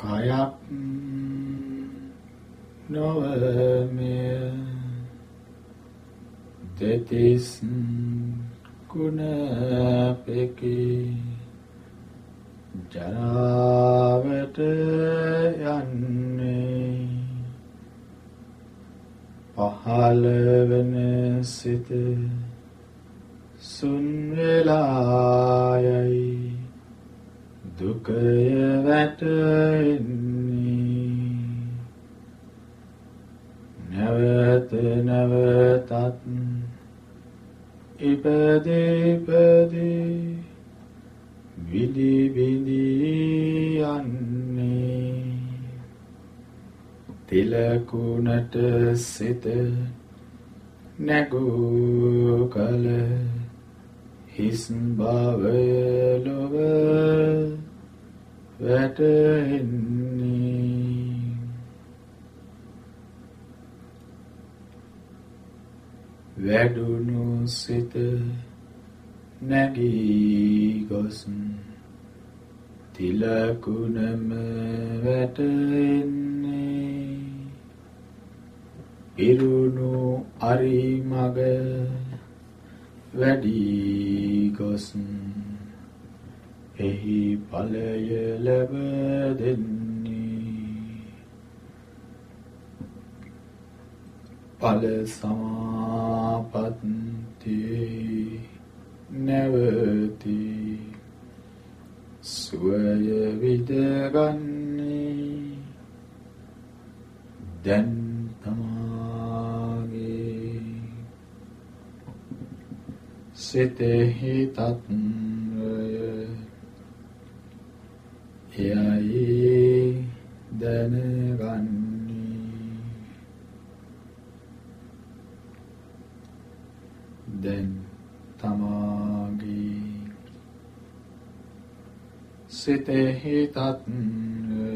කයක් නොවමය. දෙතිස් ගුණ පෙකි ජරාවට යන්නේ. පහළ වෙන සිත සුන් වෙලායයි. දුකය වැටෙන්නේ. නැවත නැවතත් ඉපදීපදී විදි විදි යන්නේ. තිලකුණට සිත නැගූ කල හිස් භවය ලොව වැටෙන්නේ. වැඩුණු සිත නැගී ගොස්. තිලකුණම වැටෙන්නේ. ඉරුණු අරිමග වැඩි ගොස්. එහි ඵලය ලැබ දෙන්නේ ඵල සමාපත්ති නැවති. සුවය විදගන්නේ. දැන් තමාගේ සිතෙහි තත්වය එයයි දැනගන්නේ. දැන් තමාගේ සිතෙහි තත්වය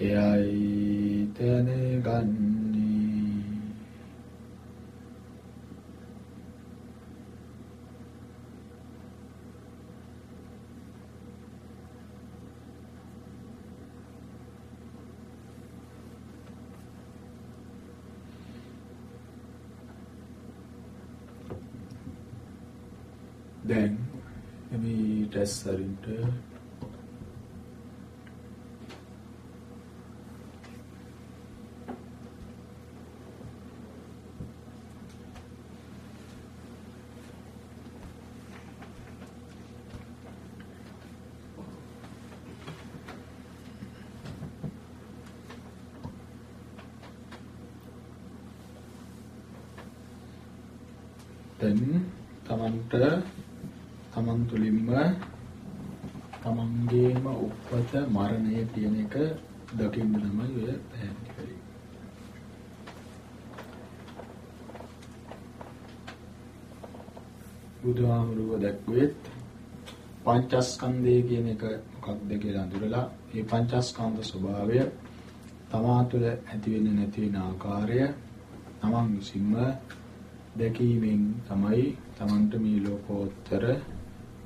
එයයි දැනගන්නේ දැන් මේ ටෙස්ට් සරින්ට දැන් තමන්ට තමන් තුළින්ම තමන්ගේම උපත මරණය කියන එක දකින්න තමයි ඔය පැහැදිලි කරේ. බුදුහාමුදුරුව දැක්වෙත් පංචස්කන්ධය කියන එක මොකක්ද කියලා අඳුරලා මේ පංචස්කන්ධ ස්වභාවය තමා තුළ ඇති වෙන්නේ නැති වෙන ආකාරය තමන් විසින්ම දැකීමෙන් තමයි තමන්ට මේ ලෝකෝත්තර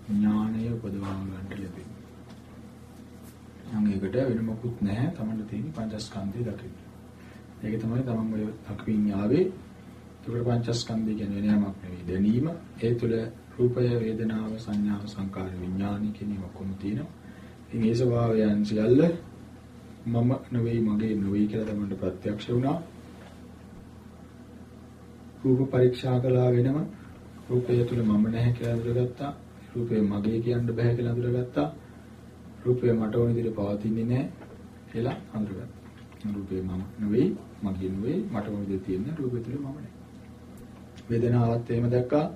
ඥානය උපදවා ගන්නට ලැබෙන්නේ. නම් ඒකට වෙන මොකුත් නැහැ. තමන්ට තියෙන පංචස්කන්ධය දකින්න. ඒක තමයි තමන් ඔය අක්විඤ්ඤාවේ තුර පංචස්කන්ධය කියන්නේ වෙන යමක් නෙවෙයි. දැනීම ඒ තුල රූපය, වේදනාව, සංඥාව, සංකාර, විඥාන කියන ඔක්කොම තියෙනවා. ඉතින් ඒ ස්වභාවයන් සියල්ල මම නෙවෙයි මගේ නෙවෙයි කියලා තමන්ට ප්‍රත්‍යක්ෂ වුණා. රූප පරීක්ෂා කළා වෙනම රූපය තුල මම නැහැ කියලා අඳුරගත්තා. රූපය මගේ කියන්න බෑ කියලා අඳුරගත්තා. රූපය මට ඕන විදිහට පවතින්නේ නැහැ කියලා අඳුරගත්තා. රූපය මම නෙවෙයි, මගේ නෙවෙයි, මට ඕන විදිහට තියෙන රූපය තුල මම නැහැ. වේදනාවත් එහෙම දැක්කා.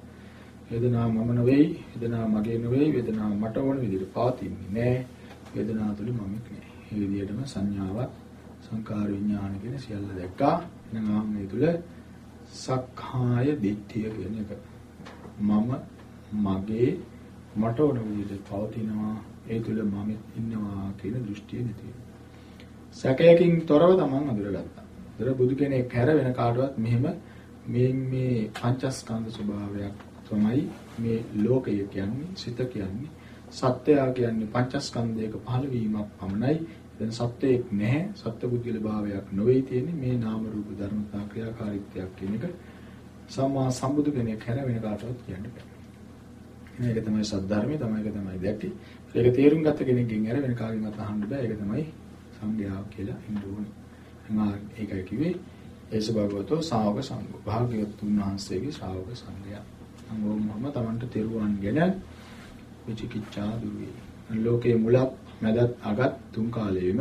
වේදනාව මම නෙවෙයි, වේදනාව මගේ නෙවෙයි, වේදනාව මට ඕන විදිහට පවතින්නේ නැහැ. වේදනාව තුල මමක් නැහැ. මේ විදිහටම සංඥාවක් සංකාර විඥාන කියන සියල්ල දැක්කා. එහෙනම් මේ තුල සක්කාය දිට්ඨිය කියන එක මම මගේ මට ඕන විදිහට පවතිනවා ඒ තුල මම ඉන්නවා කියන දෘෂ්ටිය නැති සැකයකින් තොරව තමන් අඳුරගත්තා. දර බුදු කෙනෙක් හැර වෙන කාටවත් මෙහෙම මේ මේ පංචස්කන්ධ ස්වභාවයක් තමයි මේ ලෝකය කියන්නේ සිත කියන්නේ සත්‍යය කියන්නේ පංචස්කන්ධයක පහළ වීමක් පමණයි. දැන් සත්‍යයක් නැහැ. සත්පුද්ගල භාවයක් නොවේ තියෙන්නේ මේ නාම රූප ධර්මතා ක්‍රියාකාරීත්වයක් කියන එක සම්මා සම්බුදු කෙනෙක් හැර වෙන කාටවත් කියන්න බෑ. මේක තමයි සද්ධර්මයේ තමයි ඒක තමයි දැක්ටි. ඒක තේරුම් ගත්ත කෙනෙක්ගෙන් අර වෙන කාගෙන්වත් අහන්න බෑ. ඒක තමයි සංඝයා කියලා ඉන්න ඕනේ. මම ඒකයි කිව්වේ ඒස භගවතෝ ශාවක සංඝ. භාග්‍යවතුන් වහන්සේගේ ශාවක සංඝයා. අංගෝමම තමන්ට තෙරුවන් ගැන විචිකිච්ඡා දුවේ. ලෝකයේ මුලක් මැදත් අගත් තුන් කාලෙම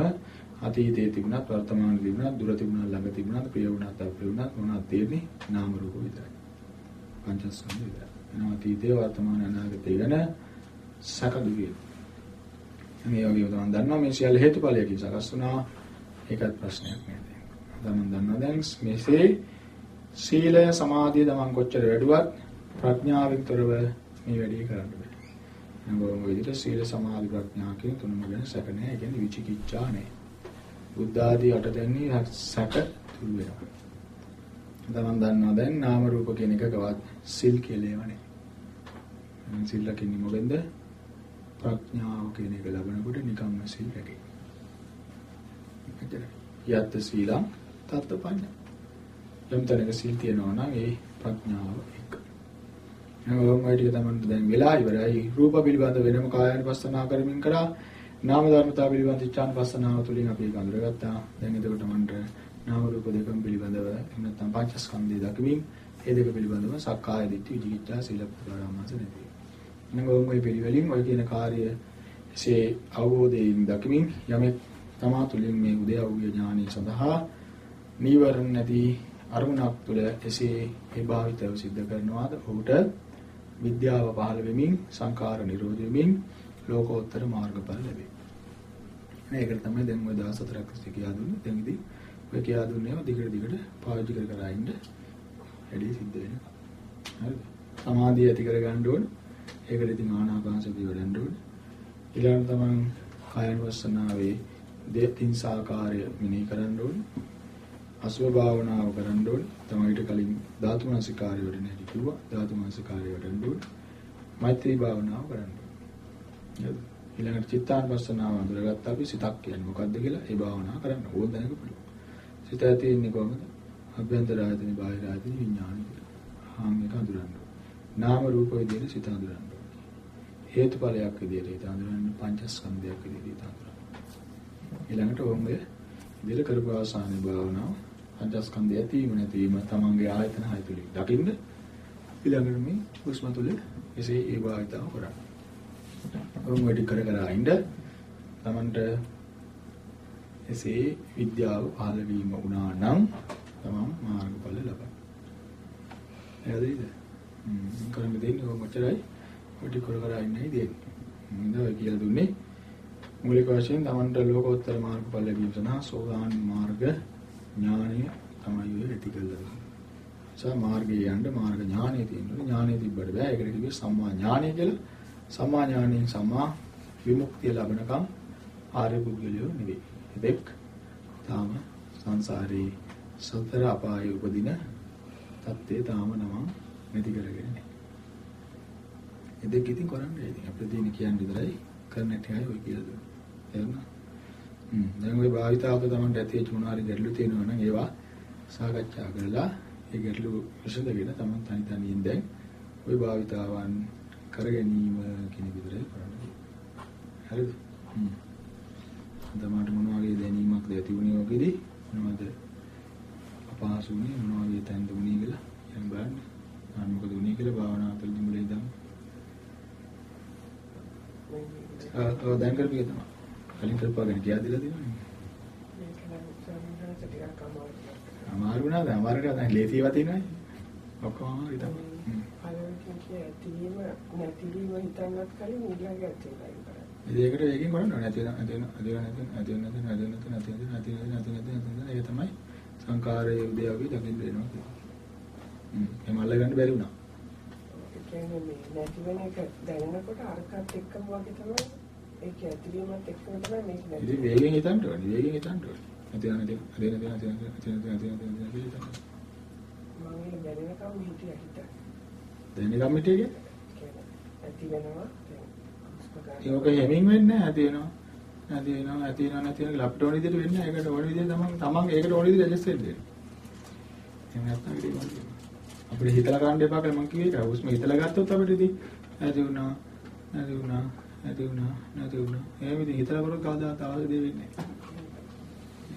අතීතයේ තිබුණත් වර්තමානයේ තිබුණත් දුර තිබුණත් ළඟ තිබුණත් ප්‍රිය වුණත් අප්‍රිය වුණත් මොනවද තියෙන්නේ නාම රූප විතරයි. පංචස්කන්ධ විතරයි. එනවා අතීතයේ වර්තමාන අනාගතය ගැන සැක දුවේ. මේ වගේ තමයි දන්නවා මේ සියල්ල හේතුඵලයකින් සකස් වුණා. ඒකත් ප්‍රශ්නයක් නෑ. තමන් දන්නවා දැන් මේසේ සීලය සමාධිය තමන් කොච්චර වැඩුවත් ප්‍රඥාවෙන් තොරව මේ වැඩේ කරන්න බෑ. නංගොම විදිහට සීල සමාධි ප්‍රඥා කියන තුනම ගැන සැක නෑ. ඒ කියන්නේ විචිකිච්ඡා නෑ. බුද්ධ ආදී අට දෙන්නේ සැක තුරු වෙනවා. තමන් දන්නවා දැන් නාම රූප කියන එකකවත් සිල් කියලා ඒවා නෑ. සිල් ලකින්නේ මොකෙන්ද? ප්‍රඥාව කියන එක ලබනකොට නිකම්ම සිල් රැකේ. එච්චරයි. යත් සීලං තත්ත පඤ්ඤා. යම් තැනක සීල් තියනවා නම් ඒ ප්‍රඥාව එක. ඔය ටික තමයි දැන් වෙලා ඉවරයි. රූප පිළිබඳ වෙනම කායानुපස්සනා කරමින් කරා නාම ධර්මතා පිළිබඳ ඉච්ඡානුපස්සනාව තුළින් අපි ඒක අඳුරගත්තා. දැන් එතකොට මන්ට නාම රූප දෙකම පිළිබඳව නැත්නම් පංචස්කන්ධය දක්වමින් ඒ දෙක පිළිබඳව සක්කාය දිට්ඨි විචිකිච්ඡා සීලප්‍රාමාස නැති. නංගොම් ඔය පිළිවෙලින් ඔය කියන කාර්ය එසේ අවබෝධයෙන් දක්මින් යමෙක් තමා තුළින් මේ උදයව්‍ය ඥානය සඳහා නීවරණ නැති අරමුණක් තුළ එසේ ඒ භාවිතව සිද්ධ කරනවාද ඔහුට විද්‍යාව පහළ වෙමින් සංඛාර නිරෝධ වෙමින් ලෝකෝත්තර මාර්ගඵල ලැබේ. මේකට තමයි දැන් ඔය 14ක් ඉස්සේ කියා දුන්නේ. දැන් ඉතින් ඔය කියා දුන්නේම දිගට දිගට පාවිච්චි කර කර ඉන්න වැඩි සිද්ධ වෙනවා. හරිද? සමාධිය ඇති කර ගන්න ඕනේ. ඒකට ඉතින් ආනාපානසතිය වඩන්න ඕනේ. ඊළඟට තමයි කායන වස්සනාවේ දෙතින් සාකාරය මෙනෙහි කරන්න ඕනේ. අසුභ භාවනාව කරන්න ඕනේ. තමයි ඊට කලින් ධාතු මනසිකාරය වඩන හැටි කිව්වා. ධාතු මනසිකාරය වඩන්න ඕනේ. මෛත්‍රී භාවනාව කරන්න ඕනේ. ඊළඟට චිත්තානුපස්සනාව අඳුරගත්තා අපි සිතක් කියන්නේ මොකක්ද කියලා ඒ භාවනාව කරන්න ඕන දැනග පුළුවන්. සිත ඇති ඉන්නේ කොහොමද? අභ්‍යන්තර ආයතන බාහිර ආයතන විඥාන කියලා. හාම් එක අඳුරන්න. නාම රූප විදිහට සිත අඳුරන්න. හේතුඵලයක් විදිහට හිත හඳුනන්න පංචස්කන්ධයක් විදිහට හිත හඳුනන්න. ඊළඟට ඔන්නේ ඉදිරිය කරපු ආසානේ භාවනාව පංචස්කන්ධය ඇතිවීම නැතිවීම තමන්ගේ ආයතන හය තුලින් දකින්න ඊළඟට මේ හුස්ම තුල එසේ ඒ භාවිතාව කරන්න. ඔම් වැඩි කර කර ඉන්න තමන්ට එසේ විද්‍යාව පහළ වීම වුණා නම් තමන් මාර්ගඵල ලබන. එහදයිද? හ්ම් කරන්න දෙන්නේ ඔය මොචරයි කොටි කර කර ඉන්නයි දෙන්නේ. මම ඔය කියලා දුන්නේ මූලික වශයෙන් තමන්ට ලෝකෝත්තර මාර්ගඵල ලැබීම සඳහා සෝවාන් මාර්ග ඥානය තමයි ඔය ඇති කරලා සා මාර්ගයේ යන්න මාර්ග ඥානය තියෙනවා. ඥානය තිබ්බට බෑ. ඒකට කිව්වේ සම්මා ඥානය කියලා. සම්මා ඥානයෙන් සම්මා විමුක්තිය ලබනකම් ආර්ය පුද්ගලයෝ නෙවෙයි. එදෙක් තාම සංසාරේ සතර අපායේ උපදින தත්ත්වය තාම නම නැති කරගෙන. ඒ දෙක ඉතින් කරන්නේ ඉතින් අපිට තියෙන කියන්න විතරයි කරන ටිකයි ඔය කියලා දුන්නා. තේරුණා? හ්ම් දැන් ඔය භාවිතාවක තමයි ඇති වෙච්ච මොනවා හරි ගැටලු තියෙනවා නම් ඒවා සාකච්ඡා කරලා ඒ ගැටලු විසඳගෙන තමයි තනි තනියෙන් දැන් ওই භාවිතාවන් කර ගැනීම කියන විදිහට කරන්නේ. හරිද? හ්ම්. දමාට මොනවා වගේ දැනීමක්ද ඇති වුණේ වගේදී මොනවද අපහසු වුණේ මොනවා වගේ තැන්ද වුණේ කියලා දැන් බලන්න. අන්න මොකද වුණේ කියලා භාවනා තුළින් මුලින් ඉඳන් ඔව් දැන් කරපිය තමයි. කලින් කරපුවාගෙන කියා දීලා තියෙනවා. අමාරු නේද? අමාරු නේද? දැන් ලේසියව තියෙනවනේ. ඔක්කොම අමාරු තමයි. පළවෙනි කිය ඇතිවීම නැතිවීම හිතන්නත් කලින් ඊළඟ ඇතිවීම ඒකට ඒකෙන් කරන්න නැති වෙන නැති වෙන නැති වෙන නැති වෙන නැති වෙන නැති වෙන නැති වෙන නැති වෙන නැති වෙන නැති වෙන ඒක තමයි සංකාරයේ උදේවි දකින්න වෙනවා කියන්නේ. හ්ම් එහෙම අල්ලගන්න බැරි වුණා. ඒ කියන්නේ මේ නැති වෙන එක දැනෙනකොට අරකට එක්කම වගේ තමයි ඒක ඇතිවීමත් එක්කම තමයි මේක නැති. ඉතින් වේගෙන් හිතන්න ඕනේ වේගෙන් හිතන්න ඕනේ. නැති නැති වෙන නැති වෙන නැති වෙන නැති වෙන නැති වෙන නැති වෙන මම ඒක දැනෙනකම් හිතියා හිතා. දැනෙනකම් කියන්නේ ඇති වෙනවා ඒක හැමින් වෙන්නේ නැහැ ඇති වෙනවා. නැති වෙනවා ඇති වෙනවා නැති වෙනවා ඕන විදිහට වෙන්නේ. ඒකට ඕන විදිහට තමන් තමන් ඒකට ඕන විදිහට ඇඩ්ජස්ට් වෙන්න. එහෙම නැත්නම් වෙන්නේ? අපිට හිතලා කරන්න එපා කියලා මම කිව්වේ ඒක. හුස්ම හිතලා ගත්තොත් අපිට ඉතින් නැති වුණා නැති වුණා නැති වුණා නැති වුණා. එහෙම ඉතින් හිතලා කරොත් කවදාවත් අවශ්‍ය දෙ වෙන්නේ නැහැ.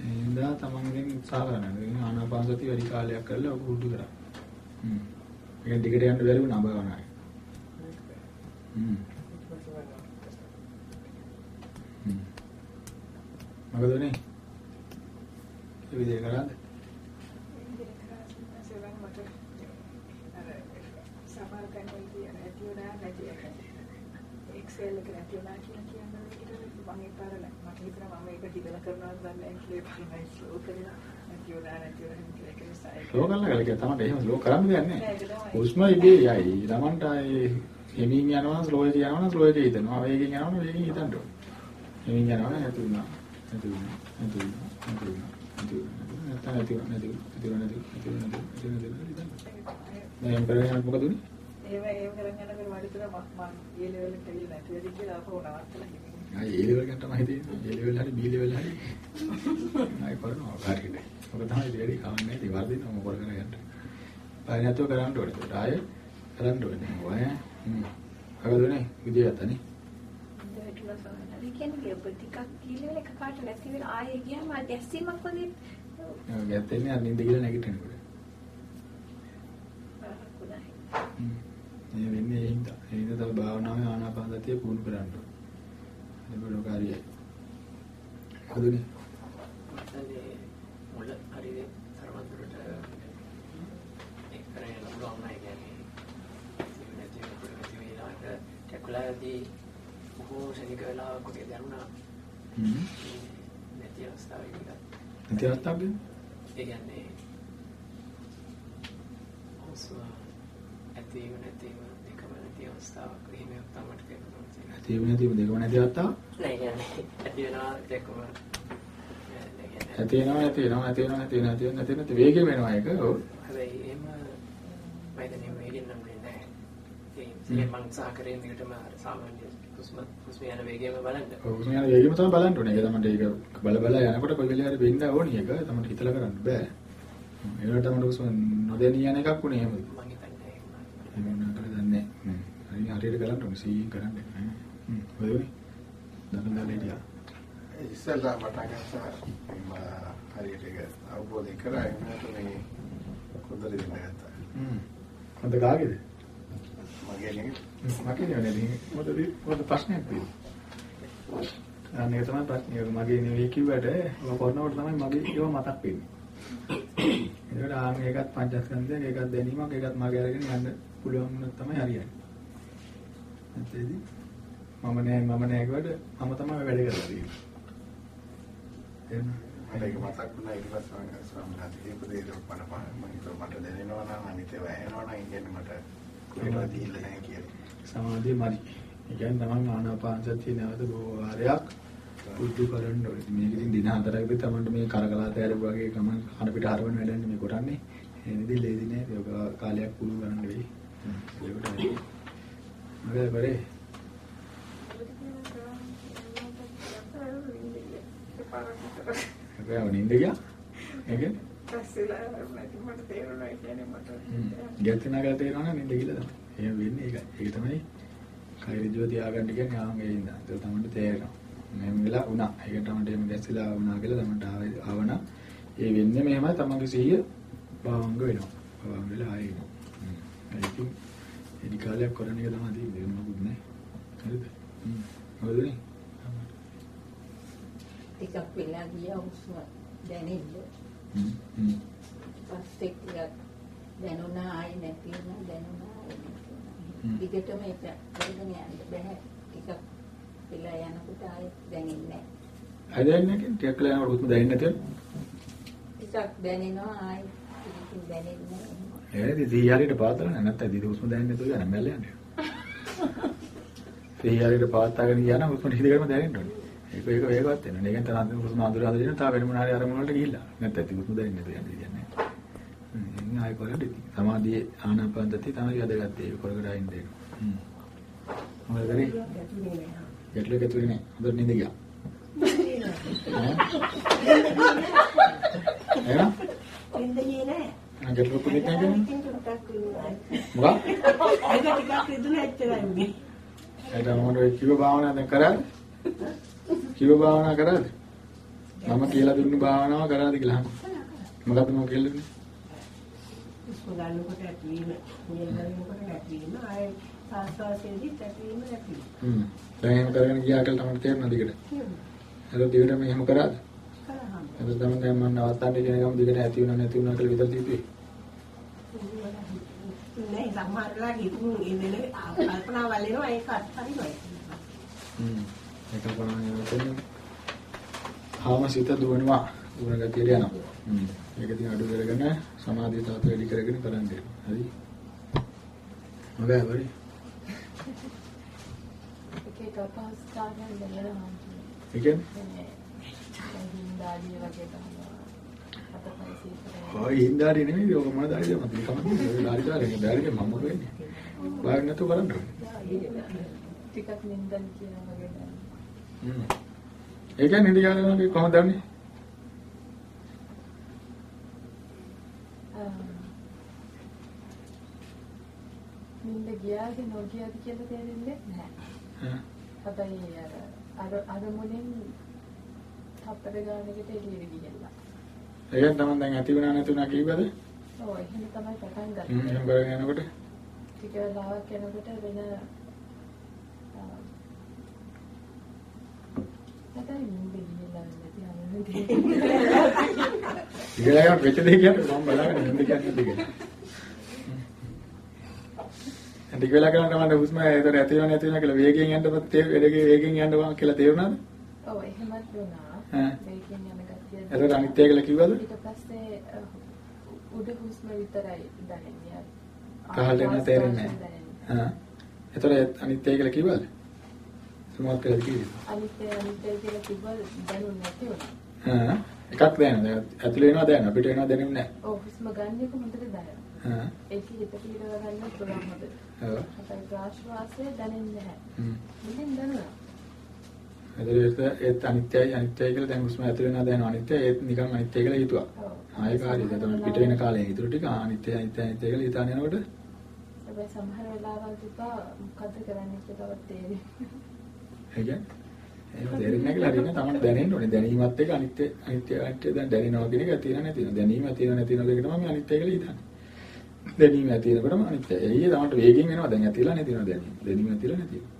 එහෙනම් තමන් ඉතින් උත්සාහ කරන්න. ඉතින් ආනාපාන සතිය වැඩි කාලයක් කරලා ඔක පුරුදු කරා. හ්ම්. ඒක දිගට යන්න බැරි වුණා භාවනාවේ. හ්ම්. හ්ම්. මොකද උනේ? ඒ විදිහට කරාද? එක්සෙල් එක නැති වුණා කියලා කියන්නේ ඒකට මම ඒ පාර මට හිතෙනවා මම ඒක හිතලා කරනවද දන්නේ නැහැ කියලා බලන්න ස්ලෝ කරලා නැති වුණා නැති වුණා කියලා ඒක නිසා ඒක ස්ලෝ කරලා ගල කියලා තමයි එහෙම ස්ලෝ කරන්න දෙයක් නැහැ. හුස්ම ඉබේ යයි. ළමන්ට ආයේ හෙමින් යනවා ස්ලෝ එකේ යනවා ස්ලෝ එකේ හිතනවා. වේගෙන් යනවා වේගෙන් හිතන්න ඕනේ. හෙමින් යනවා නැති වුණා. නැති වුණා. නැති වුණා. නැති වුණා. නැති වුණා. නැති වුණා. නැති වුණා. නැති වුණා. නැති වුණා. නැති වුණා. දැන් කරගෙන මොකද උනේ? ඒව ඒව කරගෙන යනකොට මට හිතෙනවා මම මම ඒ ලෙවල් එකට ගිහින් නැති වෙලි කියලා අපෝ නවත්තලා හිටියේ. ආ ඒ ලෙවල් එකට තමයි හිතෙන්නේ. ඒ ලෙවල් හරි බී ලෙවල් හරි. ආයි කරනවා හරියට. ඔක තමයි දෙවි කවන්නේ ඉතින් වර්ධිනව මොකද කරගන්න. බය නැතුව කරන්න ඕනේ. ඒකට ආයේ කරන්න ඕනේ. ඔය හ්ම්. හවදුනේ විදියටනේ. ඒ කියන්නේ ඔබ ටිකක් කීලෙවල එක පාට නැති වෙලා ආයේ ගියාම දැස්සීමක් වගේ ගැත්තෙන්නේ අර නිින්ද ගිහලා නැගිටිනකොට. මේ වෙන්නේ ඒ හින්දා. ඒ හින්දා තව භාවනාවේ ආනාපාන සතිය පුහුණු කරන්න ඕනේ. ඒක ලෝකාරියයි. හවදුනේ. මතනේ මුල හරිය තරමතරට ඒක කරගෙන පුළුවන් නැහැ කියන්නේ නැති නැති වෙලාවට ටැකුලාදී බොහෝ ශනික වෙලාවක ඔය දැනුණා හ්ම්. නැති අවස්ථාවක නැති අවස්ථාවක්? ඒ කියන්නේ හුස්ම ඇතිව නැතිව දෙකම නැති අවස්ථාවක් එහෙම තමයි තේරුම් ගන්න. නැති වෙන නැති දෙකම නැති අවස්ථාව. නෑ කියන්නේ ඇති වෙනවා දෙකම නැති වෙනවා නැති වෙනවා නැති වෙනවා නැති වෙනවා නැති වෙනවා නැති වෙනවා වේගෙ වෙනවා ඒක. ඔව්. හැබැයි එහෙම හිතන්නේ මේකෙන් නම් නෑ. ඒ මං උත්සාහ කරේ අර සාමාන්‍ය හුස්ම හුස්ම යන වේගයම බලන්න. ඔව් උස්ම යන වේගෙම තමයි බලන්න ඕනේ. ඒක තමයි ඒක බල බල යනකොට කොයි වෙලාවෙ හරි වෙන්න ඕනේ ඒක. තමයි හිතලා කරන්න බෑ. ඒකට තමයි උස්ම නොදැනී යන එකක් උනේ එහෙමද? මං හිතන්නේ එහෙම. එහෙම වුණා කියලා දන්නේ නැහැ. හරි හරියට කරන්න ඕනේ. සීයෙන් කරන්න. හ්ම්. ඔය වෙයි. දන්න දන්න හිටියා. ඉස්සෙල්ලා ගත්තා මම හරියට ඒක අවබෝධ කරා එන්නට මේ කුදලි දෙන්න ගත්තා. හ්ම්. මොකද කාගේද? මගේ නෙමෙයි. මගේ නෙවෙයි. මොකද මොකද ප්‍රශ්නයක් තියෙන්නේ? අනේ තමයි ප්‍රශ්නේ. මගේ නෙවෙයි කිව්වට ඔය කරනකොට තමයි මගේ ඒව මතක් වෙන්නේ. ඒකට ආන් ඒකත් පංචස්කන්ධයක් ඒකත් දැනීමක් ඒකත් මගේ අරගෙන යන්න පුළුවන් වුණොත් තමයි හරියන්නේ. නැත්නම් මම නෑ මම නෑ කියවට මම තමයි වැඩ කරලා තියෙන්නේ. එහෙනම් ඒක මතක් වුණා ඊට පස්සේ මම ස්වාමීන් කියපු දේ මට මම හිතුවා මට දැනෙනවා නම් අනිත් ඒවා ඇහෙනවා නම් ඉන්නේ මට කොහෙවත් දීලා නැහැ කියලා. සමාධිය මදි. ඒ කියන්නේ තමන් ආනාපාන සතිය නැවත බොහෝ වාරයක් පුරුදු කරන්න ඕනේ. මේක ඉතින් දින හතරකදී තමන්ට මේ කරකලාත ඇරපු වගේ ගමන් කන පිට හරවන වැඩන්නේ මේ කරන්නේ. ඒ නිදි ලේදි නෑ. ඒක කාලයක් පුරුදු කරන්න වෙයි. ඒකට හරි. මගේ කරේ. ඒක නින්ද ගියා. ඒක පස්සෙලා නැති මට තේරුණා ඒ කියන්නේ මට ගැත්තේ නගලා තේරෙනවා නින්ද තමයි. එහෙම වෙන්නේ ඒකයි. ඒක තමයි කයිරිජුව තියාගන්න කියන්නේ ආන් ඒ ඉඳන්. ඒක තමයි තේරෙනවා. මෙහෙම වෙලා වුණා. ඒක තමයි එහෙම දැස්සලා වුණා කියලා තමයි ආවන. ඒ වෙන්නේ මෙහෙමයි තමන්ගේ සිහිය භවංග වෙනවා. භවංග වෙලා ආයෙ එනවා. එදි කාලයක් කරන එක තමයි තියෙන්නේ. වෙන මොකුත් නැහැ. හරිද? හ්ම්. හරිදනේ? ටිකක් වෙලා ගියා හුස්ම දැනෙන්න. හ්ම්. හ්ම්. පස්සේ ටිකක් දැනුණා ආයි නැති වුණා දැනුණා ආයි නැති. වුණා. දිගටම ඒක කරගෙන යන්න බෑ. ටිකක් වෙලා යනකොට ආයි දැනෙන්නේ නැහැ. ආයෙ දැනෙන්නේ නැහැ. ටිකක් වෙලා යනකොට හුස්ම දැනෙන්නේ නැතිව. ටිකක් දැනෙනවා ආයි ටිකකින් දැනෙන්නේ නැහැ. ඒ ඉතින් හරියට පාතල නැහැ නැත්නම් ඉතින් හුස්ම දැනෙන්නේ නැතුව යන මැල්ල යන්නේ. ඒ හරියට පාතාගෙන ගියා නම් හුස්ම හිතේකම දැනෙන්න ඕනේ. ඒක ඒක වේගවත් වෙනවා. ඒකෙන් තමයි හුස්ම අඳුර හදගෙන තා වෙන මොන හරි අරමුණ වලට ගිහිල්ලා. නැත්නම් ඉතින් හුස්ම දැනෙන්නේ නැතුව යන්නේ කියන්නේ. ඉතින් ආයෙ කරලා සමාධියේ ආනාපාන සතිය තමයි වැදගත් ඒක කරගෙන ආයින් දෙන්න. හ්ම්. මොකද කරේ? ගැටුනේ නෑ. ගැටලුවක් ඇති වෙන්නේ නැහැ. හොඳට නිඳ ගියා. ඈ? එහෙනම් ඉන්දේ නෑ. ගැටලුවක් වෙන්නේ නැහැ. මොකක්? ඒක ටිකක් ඉදුණා එච්චරයි. එතන ඔය කිව්ව භාවනාව දැන් කරාද? කිව්ව භාවනාව කරාද? මම කියලා දුන්නු භාවනාව කරාද කියලා අහන්න. මොකද්ද මම කියලා දුන්නේ? ගන්නකොට ඇතිවීම, නිල් ගන්නකොට නැතිවීම, ආයේ සාස්වාසයේදී ඇතිවීම නැතිවීම. හ්ම්. දැන් එහෙම කරගෙන ගියා කියලා තමයි තේරෙනවද දිගට? ඒක දිගටම එහෙම කරාද? ඒක තමයි දැන් මම නවත්තන්නේ කියන එකම දිගට ඇති වුණා නැති වුණා කියලා විතර දීපේ. නෑ සමහරලා හිතුණු ඉන්නේ කල්පනා වලේනවා ඒක අත්හරිනවා. හ්ම්. ඒක බලන්න ඕනේ. ආම සිත දුවනවා. දුවන ගතියට යනවා. හ්ම්. ඒක ඉතින් අඩු කරගෙන සමාධිය තාත වැඩි කරගෙන කරන්න දෙනවා. හරි. මගයි වරි. එක එක අපහසුතාවයන් දැනෙනවා. ඒ කියන්නේ හින්දාදී වගේ තමයි. ඔය හින්දාරි නෙමෙයි ඔක මොන දාරිද මම කමන්නේ. දාරි දාරි දාරිද මම මොකද වෙන්නේ. බාහිර නැතුව කරන්න. ටිකක් නින්දන් කියන වගේ. හ්ම්. ඒ කියන්නේ ඉඳ ගන්න කොහොමද දන්නේ? නින්ද ගියාද නොගියාද කියලා තේරෙන්නේ නැහැ. ඈ. හැබැයි අර අර මොනින් තප්පර ගානකට එළියට ගියලා. ඒක තමයි දැන් ඇති වුණා නැති වුණා කීවද? ඔව් එහෙම තමයි පටන් ගත්තේ. එහෙම කරගෙන යනකොට ටික වෙලාවක් යනකොට වෙන ඉගලා යන වෙච්ච දෙයක් කියන්නේ මම බලාගෙන ඉන්න කියන්නේ දෙක. ටික වෙලා කරන තමයි හුස්ම ඒතර ඇති වෙනව නැති වෙනව කියලා වේගයෙන් යන්න පස්සේ වැඩේ වේගයෙන් යන්න වා කියලා තේරුණාද? ඔව් එහෙමත් වුණා. ඈ. මේකෙන් යන ගතිය. එතකොට අනිත් කියලා කිව්වද? ඊට පස්සේ උඩ හුස්ම විතරයි දැනෙන්නේ. කහල් එන්න තේරෙන්නේ නැහැ. ආ. එතකොට අනිත් කියලා කිව්වද? සමහත් කියලා කිව්වේ. අනිත් අනිත් කියලා කිව්වල් දැනුන්නේ නැති වුණා. ආ. එකක් දැනෙනවා. ඇතුළේ වෙනවා දැනෙනවා. පිට වෙනවා දැනෙන්නේ නැහැ. ඔව් හුස්ම ගන්න එක හොඳට දැනෙනවා. ආ. ඒක හිත පිළිව ගන්න පුළුවන් හොඳට. ඔව්. හැබැයි ප්‍රාශ්වාසය දැනෙන්නේ නැහැ. හ්ම්. මුලින් එතකොට ඒත් අනිත්‍යයි අනිත්‍යයි කියලා දැන් හුස්ම ඇතුළේ වෙනවා දැනෙනවා. අනිත්‍යයි ඒත් නිකන් අනිත්‍යයි කියලා හිතුවා. ආයෙ කාර්යය. එතකොට පිට වෙන කාලේ ඊටු ටික අනිත්‍යයි අනිත්‍යයි අනිත්‍යයි කියලා හිතාන යනකොට හැබැයි සමහර වෙලාවල් තිබ්බා මොකද්ද කරන්නේ කියලා තේරෙන්නේ. ඒ කියන්නේ එහෙම තේරෙන්නේ නැහැ කියලා හරියන්නේ තමයි දැනෙන්න ඕනේ. දැනීමත් එක්ක අනිත්‍ය අනිත්‍ය අනිත්‍ය දැන් දැනෙනවා කියන එක තියෙන නැති වෙනවා. දැනීම තියෙන නැති වෙන දෙක තමයි මේ අනිත්‍ය කියලා හිතන්නේ. දැනීම ඇති වෙනකොටම අනිත්‍යයි. එළිය තමයි වේගෙන් වෙනවා. දැන් ඇතිලා නැති වෙනවා දැනීම. දැනීම ඇතිලා නැති වෙනවා.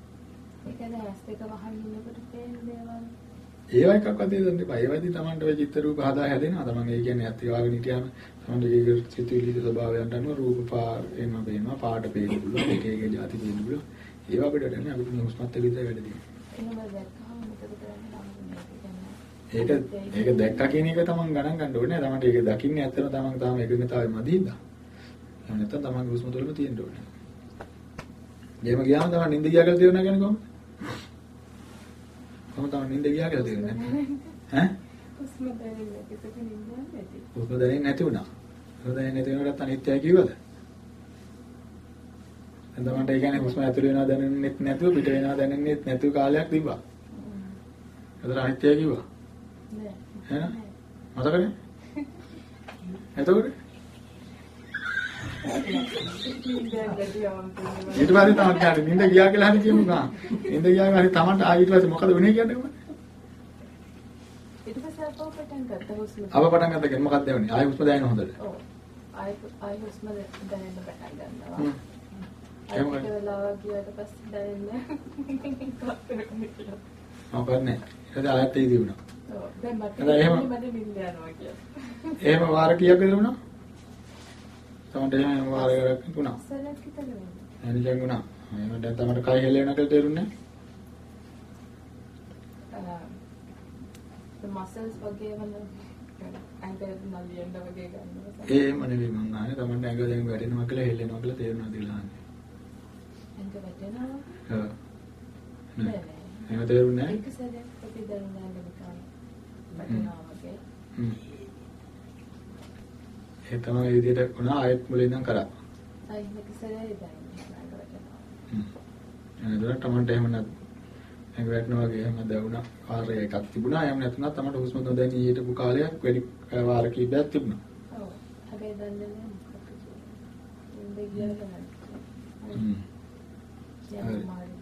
ඒවා එකක්වත් දෙන්න එපා. ඒවදී Tamanට ඔය චිත්ත රූප හදා හැදෙනවා. Taman ඒ කියන්නේ ඇත්ත වාගෙන හිටියාම Tamanට ඒක සිතුවිලි ස්වභාවයන්ට අනුව රූප පා එම පේනවා. පාට පේන්න පුළුවන්. එක එක જાති පේන්න පුළුවන්. ඒවා අපිට දැනෙන්නේ අපිට මේ හුස්මත් එක්ක විතරයි වැඩ දෙන්නේ. එහෙම දැක්කම මොකද කරන්නේ නම් ඒක ඒක දැක්කා කියන එක තමන් ගණන් ගන්න ඕනේ. තමන්ට ඒක දකින්නේ ඇත්තම තමන් තාම එකඟතාවය මදින්ද. එහෙම නැත්නම් තමන්ගේ හුස්ම තුළම තියෙන්න ඕනේ. එහෙම ගියාම තමන් නිින්ද ගියා කියලා තේරුණා කියන්නේ කොහොමද? කොහොමද තමන් නිින්ද ගියා කියලා තේරුණා? ඈ? හුස්ම දැනෙන්නේ කිසික නින්දක් නැති. හුස්ම දැනෙන්නේ නැති වුණා. හුස්ම දැනෙන්නේ නැති වෙනකොටත් අනිත්‍යයි කිව්වද? දැන් තමන්ට ඒ කියන්නේ හුස්ම ඇතුළේ වෙනවා දැනෙන්නෙත් නැතුව පිට වෙනවා දැනෙන්නෙත් නැතුව කාලයක් තිබ්බා. එතන අනිත්‍යයි කිව්වා. නෑ. එහෙනම් මතකනේ? එතකොට නින්දක් නැති යවම් තියෙනවා. ඊට පස්සේ තමයි කියන්නේ නිින්ද ගියා කියලා හරි කියමු ගා. නිින්ද ගියාම හරි තමන්ට ආ ඊට පස්සේ මොකද වෙන්නේ කියන්නේ කොහොමද? ඊට පස්සේ අපව පටන් ගත්ත හුස්ම. අප පටන් ගත්ත කෙනෙක් මොකක්ද වෙන්නේ? ආයෙ හුස්ම දැනෙන හොඳට. ඔව්. ආයි ආයි හුස්ම දැනෙන්න පටන් ගන්නවා. ටික වෙලාවක් ගියාට පස්සේ දැනෙන්නේ. කරන්නේ. ඊට ආයෙත් ඒ දිනුනා. ඔව්. දැන් මට එහෙම- මට නින්ද යනවා කියලා. එහෙම වාර කීයක් දුණා? තමන්ට එහෙම වාර කරක් තුනක්. සරලක් විතර වෙනවා. එනිකන් වුණා. එහෙම දැන් තමන්ට කය හෙල්ලෙන කියලා තේරුන්නේ the muscles වගේ වල. ඒ එහෙම නෙවෙයි මං අහන්නේ තමන්ට ඇඟ දැන් වැටෙනවා කියලා හෙල්ලෙනවා කියලා තේරුණාද කියලා අහන්නේ. ඇඟ වැටෙනවා. ඔව්. නෑ. එහෙම තේරුන්නේ නැහැ. ඒක සරයක් අපි දැනුණා ඇඟ නිකන් වැටෙනවා වගේ. හ්ම්. ඒ තමයි ඒ විදිහට වුණා ආයෙත් මුලින් ඉඳන් කරා. ආයි මේක සරයි දැනෙන්නේ තමන්ට එහෙම නැත් ඇඟ වැටෙනවා වගේ එහෙම දැවුණා. කාර්ය එකක් තිබුණා. එහෙම නැත්නම් තමයි හුස්ම නොදැනී හිටපු කාලයක් වැඩි වාර කීපයක් තිබුණා. ඔව්. හැබැයි දන්නේ නැහැ මොකක්ද කියලා. ඉන්නේ ගියාද නැත්නම්. හ්ම්. මාරි.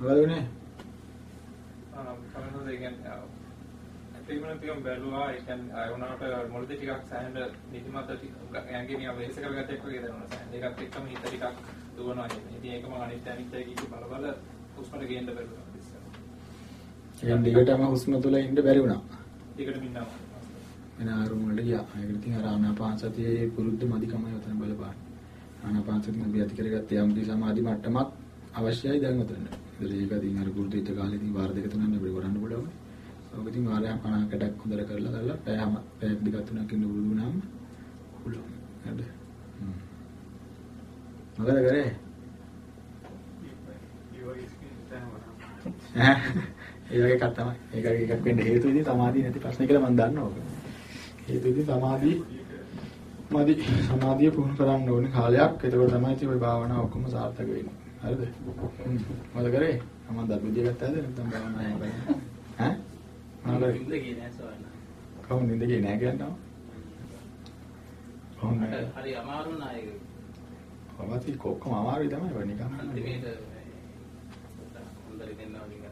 මොකද උනේ? කමනෝද ඒ කියන්නේ ඇතිවන තියම් බැලුවා ඒ කියන්නේ වුණාට මුලදී ටිකක් සෑහෙන නිදිමත ඇඟේ නිකන් වෙහෙස කරගත්ත එක්ක වගේ දැනුණා සෑහෙන ඒකත් එක්කම හිත ටිකක් දුවනවා කියන්නේ ඉතින් ඒකම අනිත් අනිත් අය කීක බල බල හුස්මට ගේන්න බැලුවා ඉතින් දිගටම හුස්ම තුල ඉන්න බැරි වුණා. ටිකට මින්නවා වෙන ආරුම් වලට ගියා. ඒකට ඉතින් අර ආනාපාන සතියේ පුරුද්ද මදිකමයි උතන බලපාන. ආනාපාන සතිය මම ඇති කරගත්ත යම් කිසි සමාධි මට්ටමක් අවශ්‍යයි දැන් උතන. ඒතර ඒක ඉතින් අර පුරුදු වෙච්ච කාලේ ඉතින් වාර දෙක තුනක් අපිට කරන්න පුළුවන්. ඔක ඉතින් වාරයක් 50කටක් හොඳට කරලා දාලා පැයම පැයක් දෙකක් තුනක් ඉන්න පුරුදු වුණාම පුළුවන්. හ්ම්. මොකද කරේ? ඒ වගේ එකක් තමයි. ඒක එකක් වෙන්න හේතුව ඉතින් සමාධිය නැති ප්‍රශ්න කියලා මම දන්නවා ඔක. හේතුව ඉතින් සමාධිය මදි සමාධිය පුහුණු කරන්න ඕනේ කාලයක්. එතකොට තමයි ඉතින් ওই භාවනාව ඔක්කොම සාර්ථක වෙන්නේ. හරිද? මොකද කරේ? මම දත් විදිය ගත්තාද නැත්නම් භාවනාව? ඈ? කරේ? ඉඳ ගියේ නෑ සවන්න. කවුරුන් නින්ද ගියේ නැහැ කියනවා? කොහොමද? හරි අමාරු නා ඒක. අවති කොක්කම අමාරුයි තමයි වෙන්නේ නිකන්. අන්තිමේට හොඳට දෙන්නවා නිකන්.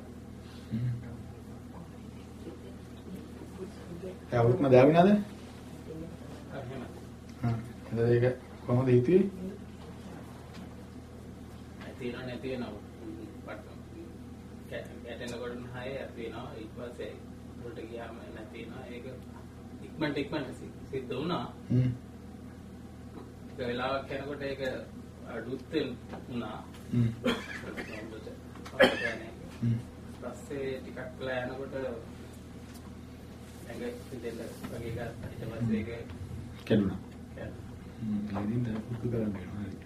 ඒ අවුත්ම දාවිනාද? එතකොට ඒක කොහොමද හිතුවේ? තියෙනවා නැති වෙනවා. පට්ට. ගැටෙනකොට හය ඇති වෙනවා. ඊට පස්සේ උඩට ගියාම නැති වෙනවා. ඒක ඉක්මනට ඉක්මනට සිද්ධ වුණා. හ්ම්. වෙලාවක් යනකොට ඒක අඩුත් වුණා. හ්ම්. පස්සේ ටිකක් වෙලා යනකොට ඇඟ සිදෙන්න වගේ ගත්තා. ඊට පස්සේ ඒක කැඩුනා. කැඩුනා. හ්ම්. ඉතින් දැන් පුරුදු කරන්න වෙනවා.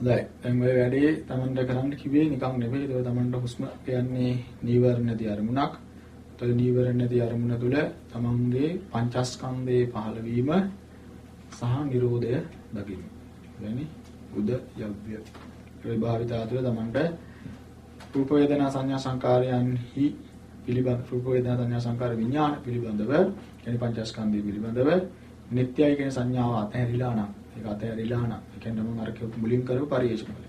හරි. හොඳයි. දැන් ඔය වැඩේ Tamanට කරන්න කිව්වේ නිකන් නෙවෙයි. ඒක Tamanට හුස්ම කියන්නේ නීවරණ නැති අරමුණක්. ඒතර නීවරණ නැති අරමුණ තුළ Tamanගේ පංචස්කන්ධයේ පහළ වීම සහ Nirodha දකින්න. يعني උද යව්‍ය. ඒ භාවිතා තුළ Tamanට රූප වේදනා සංඥා සංකාරයන්හි පිළිබඳ රූප වේදනා සංඥා සංකාර විඥාන පිළිබඳව يعني පංචස්කන්ධය පිළිබඳව නිට්ටයයි කියන සංඥාව අතහැරිලා නම් ඒක අතහැරිලා නම් ඒ කියන්නේ මම අර කියපු මුලින් කරපු පරිශන වල.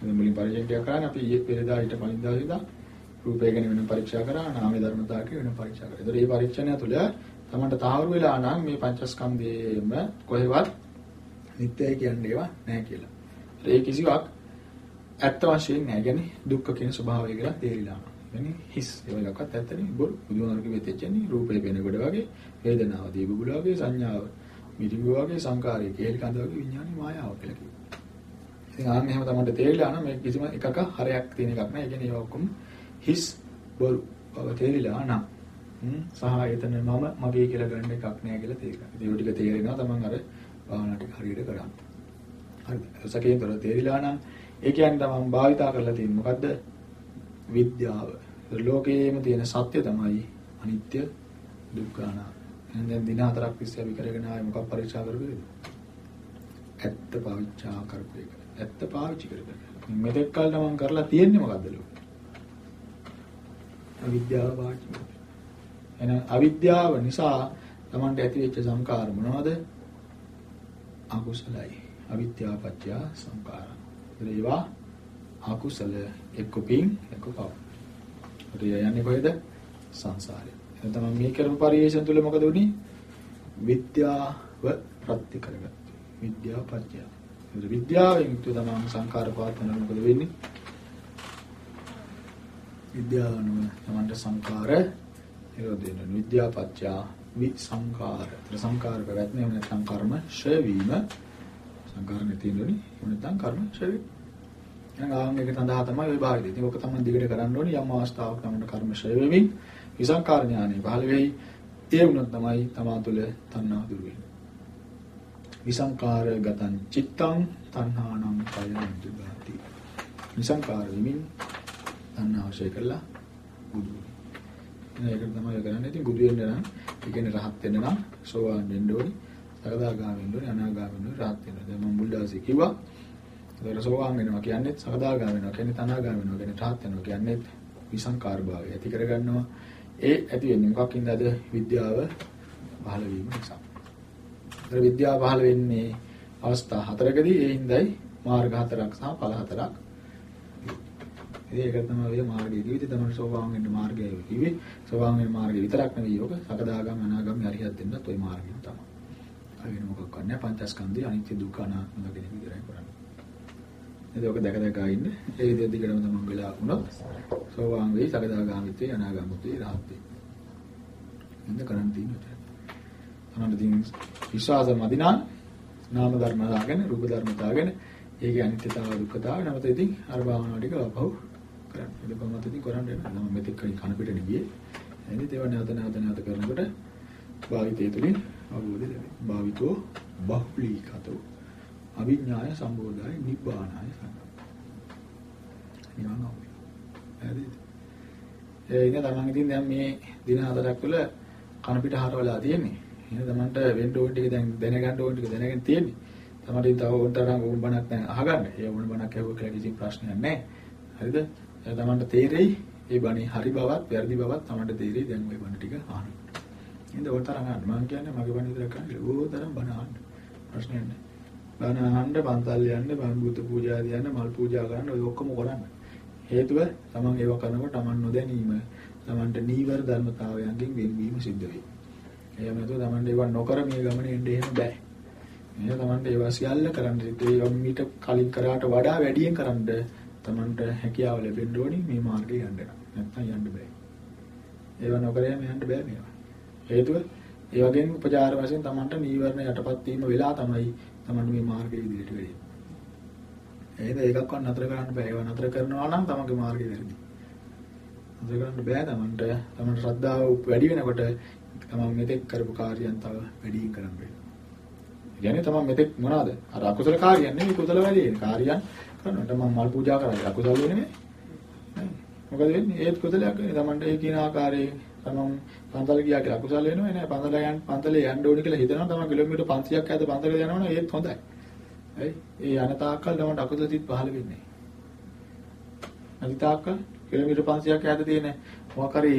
මේ මුලින් පරිශනය කරන්නේ අපි ඊයේ පෙරදා ඊට කලින් දවසේදා රූපය ගැන වෙන පරීක්ෂා කරා නාම ධර්මතාවක වෙන පරීක්ෂා කරා. ඒතර මේ පරීක්ෂණය තුළ තමන්ට තහවුරු වෙලා නම් මේ පංචස්කන්ධයේම කොහෙවත් නිට්ටයයි කියන්නේ ඒවා නැහැ කියලා. ඒ කිසිවක් ඇත්ත වශයෙන් නැහැ. කියන්නේ දුක්ඛ කියන ස්වභාවය කියලා තේරිලා යනවා. يعني හිස් ඒවා එකක්වත් ඇත්ත නෙවෙයි. බොරු බුදුහාමරගේ වෙතෙච්චන්නේ රූපේ වෙනකොට වගේ වේදනාව දීබුල වගේ සංඥාව මිරිඟු වගේ සංකාරය කේල් කඳ වගේ විඥානේ මායාව කියලා කියනවා. ඉතින් ආන් එහෙම තමයි තේරිලා නම් මේ කිසිම එකක හරයක් තියෙන එකක් නෑ. ඒ කියන්නේ ඒවා ඔක්කොම හිස් බොරු බව තේරිලා නම් හ්ම් සහ එතන මම මගේ කියලා ගන්න එකක් නෑ කියලා තේරෙනවා. ඉතින් ඒ ටික තේරෙනවා තමන් අර භාවනා ටික හරියට කරා. හරිද? සකේතර තේරිලා නම් ඒ කියන්නේ තමන් භාවිතා කරලා තියෙන මොකද්ද? විද්‍යාව. ලෝකයේම තියෙන සත්‍ය තමයි අනිත්‍ය දුක්ඛ අනාත්ම. දැන් දින හතරක් තිස්සේ අපි කරගෙන ආයේ මොකක් පරීක්ෂා කරගේද? ඇත්ත පාවිච්චා කරපු එක. ඇත්ත පාවිච්චි එක. මෙතෙක් කල් නම් කරලා තියෙන්නේ මොකද්ද ලෝකෙ? අවිද්‍යාව පාවිච්චි කරපු. එහෙනම් අවිද්‍යාව නිසා Tamanට ඇති වෙච්ච සංකාර මොනවද? අකුසලයි. අවිද්‍යාව පත්‍ය සංකාර. ඒවා අකුසල එක්ක පින් එක්ක පව්. ඒ යන්නේ කොහෙද? සංසාරේ. එහෙනම් තමයි මේ කරපු පරිේශන තුල මොකද උනේ? විද්‍යාව ප්‍රත්‍ය කරගත්තා. විද්‍යාව පත්‍ය. ඒ විද්‍යාවෙන් යුක්ත තමයි සංකාර පාතන මොකද වෙන්නේ? විද්‍යාව අනුව තමන්ට සංකාර නිරෝධ වෙනවා. විද්‍යාව පත්‍ය විසංකාර. ඒතර සංකාර පැවැත්ම එහෙම නැත්නම් කර්ම ඡය වීම සංකාර නැති වෙනෝනි. එහෙම නැත්නම් කර්ම ඡය වීම. එහෙනම් ආන් එක සඳහා තමයි ওই භාවිතය. ඉතින් ඔක තමයි දිගට කරන්න ඕනේ යම් අවස්ථාවක තමයි කර්ම ඡය වෙමින් විසංකාර ඥානෙ පහළ වෙයි. ඒ වුණොත් තමයි තමා තුළ තණ්හා දුරු වෙන්නේ. විසංකාර ගතං චිත්තං තණ්හානම් කයං ජුගාති. විසංකාර වෙමින් තණ්හා අවශ්‍ය කරලා බුදු වෙනවා. ඒකට තමයි ඔය කරන්නේ. ඉතින් බුදු වෙන්න නම් ඒ කියන්නේ රහත් වෙන්න නම් සෝවාන් වෙන්න ඕනේ. සකදාගාමී වෙන්න ඕනේ, අනාගාමී වෙන්න ඕනේ, රහත් වෙන්න. දැන් මම මුල් දවසේ කිව්වා ඒතර සෝවාන් වෙනවා කියන්නේ සකදාගාම වෙනවා කියන්නේ තනාගාම වෙනවා කියන්නේ රහත් වෙනවා කියන්නේ විසංකාර භාවය ඇති කරගන්නවා. ඒ ඇති වෙන්නේ මොකක්ින්දද විද්‍යාව පහළ වීම නිසා. ඒතර විද්‍යාව පහළ වෙන්නේ අවස්ථා හතරකදී ඒ හින්දායි මාර්ග හතරක් සහ ඵල හතරක්. ඉතින් ඒක තමයි ඔය මාර්ගයේ කිව්වේ තමයි සෝවාන් වෙන්න මාර්ගය කිව්වේ. සෝවාන් වෙන මාර්ගය විතරක් නෙවෙයි යෝග සකදාගාම අනාගාම හරියට දෙන්නත් ওই මාර්ගය තමයි. අය වෙන මොකක් කරන්නේ පංචස්කන්ධය අනිත්‍ය දුක්ඛ අනාත්ම දකින විදිහයි කරන්නේ. ඉතින් ඔක දැක දැක ඉන්න ඒ විදිහ දිගටම තමන් වෙලා වුණොත් සෝවාන් වෙයි සකදාගාමිත්වේ අනාගාමිත්වේ රහත් වෙයි. ඉන්න කරන් තියෙනවා. තමන් දින් විශ්වාස මදිනා නාම ධර්ම දාගෙන රූප ධර්ම දාගෙන ඒකේ අනිත්‍යතාව දුක්ඛතාව නැවත ඉතින් අර භාවනාව ටික අපහු කරන්න. ඒක කොහොමද ඉතින් කරන්නේ? නම් මෙතෙක් කලින් කන පිටට ගියේ. එහෙනම් ඒවා නැවත නැවත නැවත කරනකොට භාවිතය තුළින් අවබෝධය ලැබෙනවා. භාවිතෝ බහුලීකතෝ අවිඥාය සම්බෝධාය නිබ්බානාය සංඝ. නිවන් අවබෝධය. හරිද? ඒ ඉතින් තමන් ඉතින් දැන් මේ දින හතරක් තුළ කන පිට හරවලා තියෙන්නේ. එහෙනම් තමන්ට වෙන්න ඕන ටික දැන් දැනගන්න ඕන ටික දැනගෙන තියෙන්නේ. තමන්ට තව උන්තරම් උන් බණක් දැන් අහගන්න. ඒ උන් බණක් ඇහුවා කියලා කිසි ප්‍රශ්නයක් නැහැ. හරිද? ඒ තමන්ට තේරෙයි ඒ බණේ හරි බවත් වැරදි බවත් තමන්ට තේරෙයි දැන් ওই බණ ටික අහන්න. එහෙනම් ඔය තරම් අහන්න. මම කියන්නේ මගේ බණ විතර කරන්නේ ඕ තරම් බණ අහන්න. ප්‍රශ්නයක් නැහැ. බණ අහන්න, පන්සල් යන්න, බණ බුද්ධ පූජා දියන්න, මල් පූජා කරන්න ඔය ඔක්කොම කරන්න. හේතුව තමන් ඒව කරනකොට තමන් නොදැනීම තමන්ට නීවර ධර්මතාවයන්ගෙන් වෙන්වීම සිද්ධ වෙයි. එහෙම නැතුව තමන්ට ඒව නොකර මේ ගමනේ එන්න එහෙම බෑ. මේ තමන්ට ඒවා සියල්ල කරන්න ඒ මීට කලින් කරාට වඩා වැඩියෙන් කරන්න තමන්ට හැකියාව ලැබෙන්න ඕනි මේ මාර්ගේ යන්න. නැත්නම් යන්න බෑ. ඒව නොකර යන්න යන්න බෑ මේවා. හේතුව ඒ වගේම උපචාර වශයෙන් තමන්ට නීවරණ යටපත් වීම වෙලා තමයි තමන්ට මේ මාර්ගයේ ඉදිරියට වෙන්නේ. එහෙනම් ඒකක්වත් නතර කරන්න බෑ. ඒවා නතර කරනවා නම් තමන්ගේ මාර්ගය වැරදි. නතර කරන්න බෑ තමන්ට. තමන්ට ශ්‍රද්ධාව වැඩි වෙනකොට තමන් මෙතෙක් කරපු කාර්යයන් තව වැඩියෙන් කරන්න වෙනවා. කියන්නේ තමන් මෙතෙක් මොනවාද? අර අකුසල කාර්යයන් නෙමෙයි කුසල වැඩි කාර්යයන් කරනකොට මම මල් පූජා කරන්නේ අකුසල වෙන්නේ මොකද වෙන්නේ? ඒත් කුසලයක් වෙන්නේ. තමන්ට ඒ කියන ආකාරයෙන් තමන් පන්සල ගියා කියලා අකුසල වෙනවනේ නෑ. පන්සල යන්න පන්සලේ යන්න ඕනේ කියලා හිතනවා තමන් කිලෝමීටර් 500ක් ඈත පන්සලට යනවනේ ඒත් හොඳයි. ඇයි? ඒ යන තාක්කල් තමන්ට අකුසල සිත් පහළ වෙන්නේ නෑ. අනිත් තාක්කල් කිලෝමීටර් 500ක් ඈත තියෙන මොකක් හරි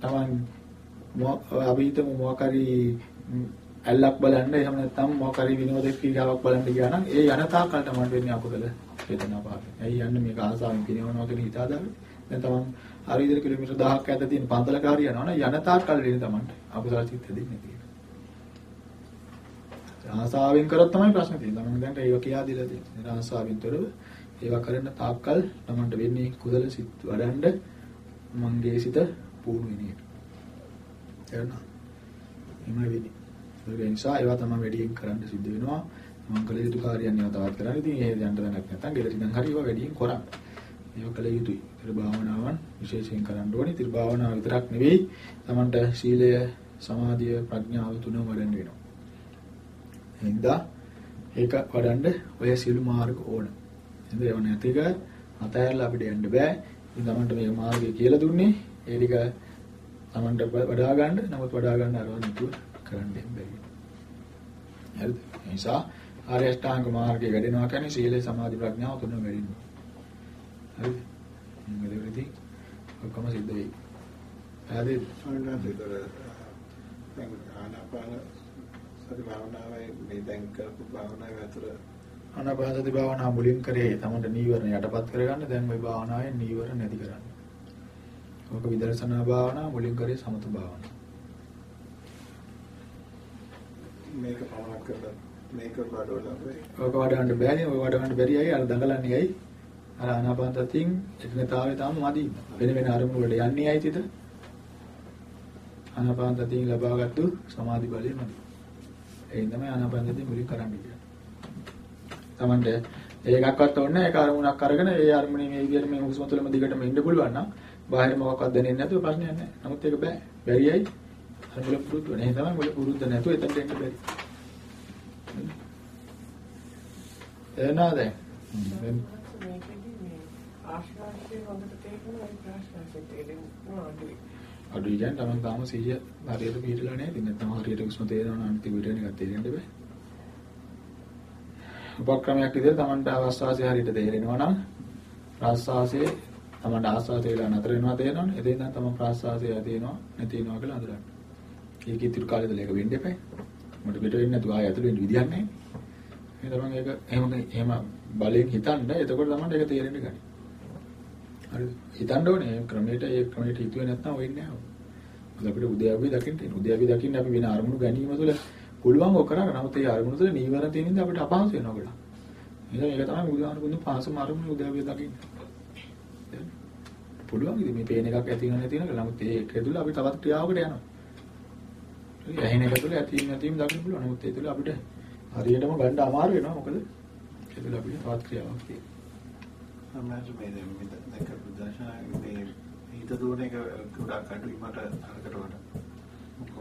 තමන් අපි හිතමු මොකක් හරි ඇල්ලක් බලන්න එහෙම නැත්නම් මොකක් හරි විනෝද ක්‍රීඩාවක් බලන්න ගියා නම් ඒ යන තාක්කල් තමයි වෙන්නේ අකුසල වේදනා පාපය. ඇයි යන්නේ මේක ආසාවෙන් පිනවනවා කියන හිත හදාගන්න. දැන් තමන් හරි විදිහට කිලෝමීටර් 1000ක් ඇද්ද තියෙන පන්සලක හරි යනවා නම් යන තාක්කල් වෙන්නේ තමන්ට අකුසල සිත් දෙන්නේ කියලා. ආසාවෙන් කරොත් තමයි ප්‍රශ්නේ තියෙන්නේ. තමන් දැන් ඒක කියා දීලා තියෙන්නේ. ආසාවෙන් තොරව ඒවා කරන තාක්කල් තමන්ට වෙන්නේ කුසල සිත් වඩන්න මංගේ සිත පුහුණු වෙන එක. එනවා. එමය වෙන්නේ. ඒ නිසා ඒවා තමයි වැඩියෙන් කරන්න සිද්ධ වෙනවා. මම කළ යුතු කාර්යයන් ඒවා තවත් කරන්න. ඉතින් ඒ යන්න දැනක් නැත්නම් ගෙදර ඉඳන් හරි ඒවා වැඩියෙන් කරන්න. ඒවා කළ යුතුයි. ඒතර භාවනාවන් විශේෂයෙන් කරන්න ඕනේ. ඉතින් භාවනාව විතරක් නෙවෙයි. Tamanට සීලය, සමාධිය, ප්‍රඥාව තුනම වඩන්න වෙනවා. හින්දා ඒක වඩන්න ඔය සිළු මාර්ග ඕන. එහෙනම් ඒව නැතික අතහැරලා අපිට යන්න බෑ. ඉතින් Tamanට මේ මාර්ගය කියලා දුන්නේ ඒ ටික Tamanට වඩා ගන්න. නමුත් වඩා ගන්න අරව නැතුව කරන්න බැහැ. හරිද? ඒ නිසා ආර්ය අෂ්ටාංග මාර්ගයේ වැඩෙනවා කියන්නේ සීලය සමාධි ප්‍රඥාව තුනම වැඩෙනවා. හරිද? වෙන්නේ? ඔක්කොම සිද්ධ වෙයි. හරිද? සති භාවනාවයි මේ දැන් කරපු භාවනාවේ අතර ආනාපාන සති භාවනාව මුලින් කරේ තමන්ට නීවරණ යටපත් කරගන්න දැන් ওই භාවනාවේ නීවරණ නැති කරන්න. ඔක විදර්ශනා භාවනාව මුලින් කරේ සමත භාවනාව. මේක පමණක් කරලා මේක වඩවලා. ඔක වඩවන්න බෑනේ. ඔය වඩවන්න බැරි අය අර දඟලන්නේ ඇයි? අර ආනාපාන සතියෙන් එකනතාවේ තාම මදි. වෙන වෙන අරමුණු වලට යන්නේ ඇයි තිත? ආනාපාන සතියෙන් ලබාගත්තු සමාධි බලය මදි. ඒ තමයි ආනාපාන සතිය මුලින් කරන්න කියන්නේ. Tamante ඒකක්වත් ඕනේ නැහැ. ඒක අරමුණක් අරගෙන ඒ අරමුණේ මේ විදිහට මේ හුස්ම තුළම දිගටම ඉන්න පුළුවන් නම් බාහිර මොකක්වත් දැනෙන්නේ නැතුව ප්‍රශ්නයක් නැහැ. නමුත් ඒක බෑ. බැරියයි. අර මුල පුරුදු වෙන. ඒ තමයි මුල පුරුද්ද නැතුව එතනට එන්න බැරි. එනවා දැන්. මේකෙදි මේ ආශ්වාසයේ හොඳට තේරෙනවා ඒ ප්‍රශ්වාසයේ තේරෙනවා අඩුයි. අඩුයි කියන්නේ තමන් තාම සිහිය හරියට පිළිලා නැහැ. ඉතින් නැත්නම් හරියට හුස්ම තේරෙනවා නම් අනිත් විදිහට නිකන් තේරෙන්න බෑ. උපක්‍රමයක් විදිහට Tamanට ආස්වාසය හරියට තේරෙනවා නම් ප්‍රාස්වාසයේ Tamanට ආස්වාසය වෙලා නතර වෙනවා තේරෙනවනේ. එතෙන් නම් Taman ප්‍රාස්වාසය ඇතිවෙනවා නැති වෙනවා කියලා අඳුරන්න. ඒක ඉතිරි කාලෙදල ඒක වෙන්න එපා. මට පිට වෙන්නේ නැතුව ආය ඇතුළේ වෙන්න විදියක් නැහැ. ඒ තමන් ඒක එහෙම එහෙම බලයෙන් හිතන්න එතකොට තමයි ඒක තේරෙන්න ගන්නේ. හරිද? හිතන්න ඕනේ ඒ ක්‍රමයට ඒ ක්‍රමයට හිතුවේ නැත්නම් වෙන්නේ නැහැ. මොකද අපිට උදේවි දකින්න තියෙන. උදේවි දකින්න අපි වෙන අරමුණු ගැනීම තුළ පුළුවන් ඔක කරා. නමුත් ඒ අරමුණු තුළ නීවරණ තියෙන නිසා අපිට අපහසු වෙනවා ගොඩක්. එහෙනම් ඒක තමයි බුදුහාමුදුරුවෝ දුන්න පහසුම අරමුණ උදේවි දකින්න. පුළුවන් ඉතින් මේ පේන එකක් ඇති වෙන නැති වෙන නමුත් ඒක තුළ අපි තවත් ක්‍රියාවකට යනවා. ඇහෙන එක තුළ ඇති නැති වීම දකින්න පුළුවන්. නමුත් ඒ තුළ අපිට හරියටම ගන්න අමාරු වෙනවා. මොකද ඒ තුළ අපිට තවත් ක්‍රියාවක් තියෙනවා. සම්මාජ මේ දැන් මේ දැක බුද්ධාශාගේ මේ හිත දුවන එක ගොඩක් අඩුයි මට අරකට වඩා.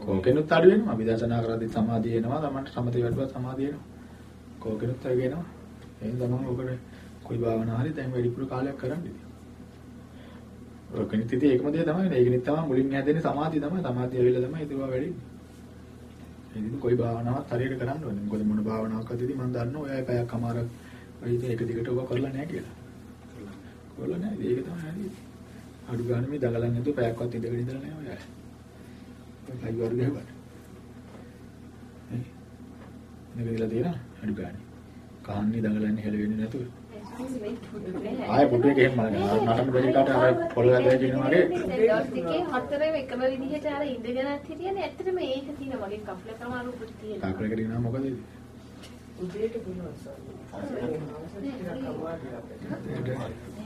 කෝකෙනුත් අඩු වෙනවා. විදර්ශනා කරද්දී සමාධිය එනවා. තමන්ට සමතේ වැඩුවා සමාධිය එනවා. කෝකෙනුත් අඩු වෙනවා. එහෙනම් තමයි ඔකට કોઈ භාවනා හරි දැන් වැඩිපුර කාලයක් කරන්න ඉතින්. ඔය කෙනෙක් ඉතින් ඒකම දේ තමයි. ඒකෙනිත් තමයි මුලින් හැදෙන්නේ සමාධිය තමයි. සමාධිය ඇවිල්ලා තමයි ඒතුවා වැඩින්නේ. ඉතින් કોઈ භාවනාවක් හරියට කරන්න ඕනේ. මොකද මොන භාවනාවක් අදදී මම දන්නවා ඔය පැයක් අමාරක් ඔය ඉතින් එක දිගට ඔබ කරලා නැහැ කියලා. කරලා නැහැ. ඒක තමයි හරි. අඩු ගන්න මේ දඟලන්නේ නැතුව පැයක්වත් ඉඳගෙන ඉඳලා නැහැ ඔය. ඔය කයි වරු ගහගන්න. නේ? නේ වෙලා තියෙනවා අඩු ගන්න. කහන්නේ දඟලන්නේ හෙල වෙන්නේ නැතුව. ආයෙ පුටු එක මම නටන බැරි කාට අර පොළ වැදලා කියනවා වගේ දවස් දෙකේ හතරේ එකම විදිහට අර ඉඳගෙනත් හිටියනේ ඇත්තටම ඒක තියෙන මගේ කෆ්ල කමාරුකුත් තියෙන. කාකලකට ඉන්නා මොකද ඉතින්? උදේට පුළුවන්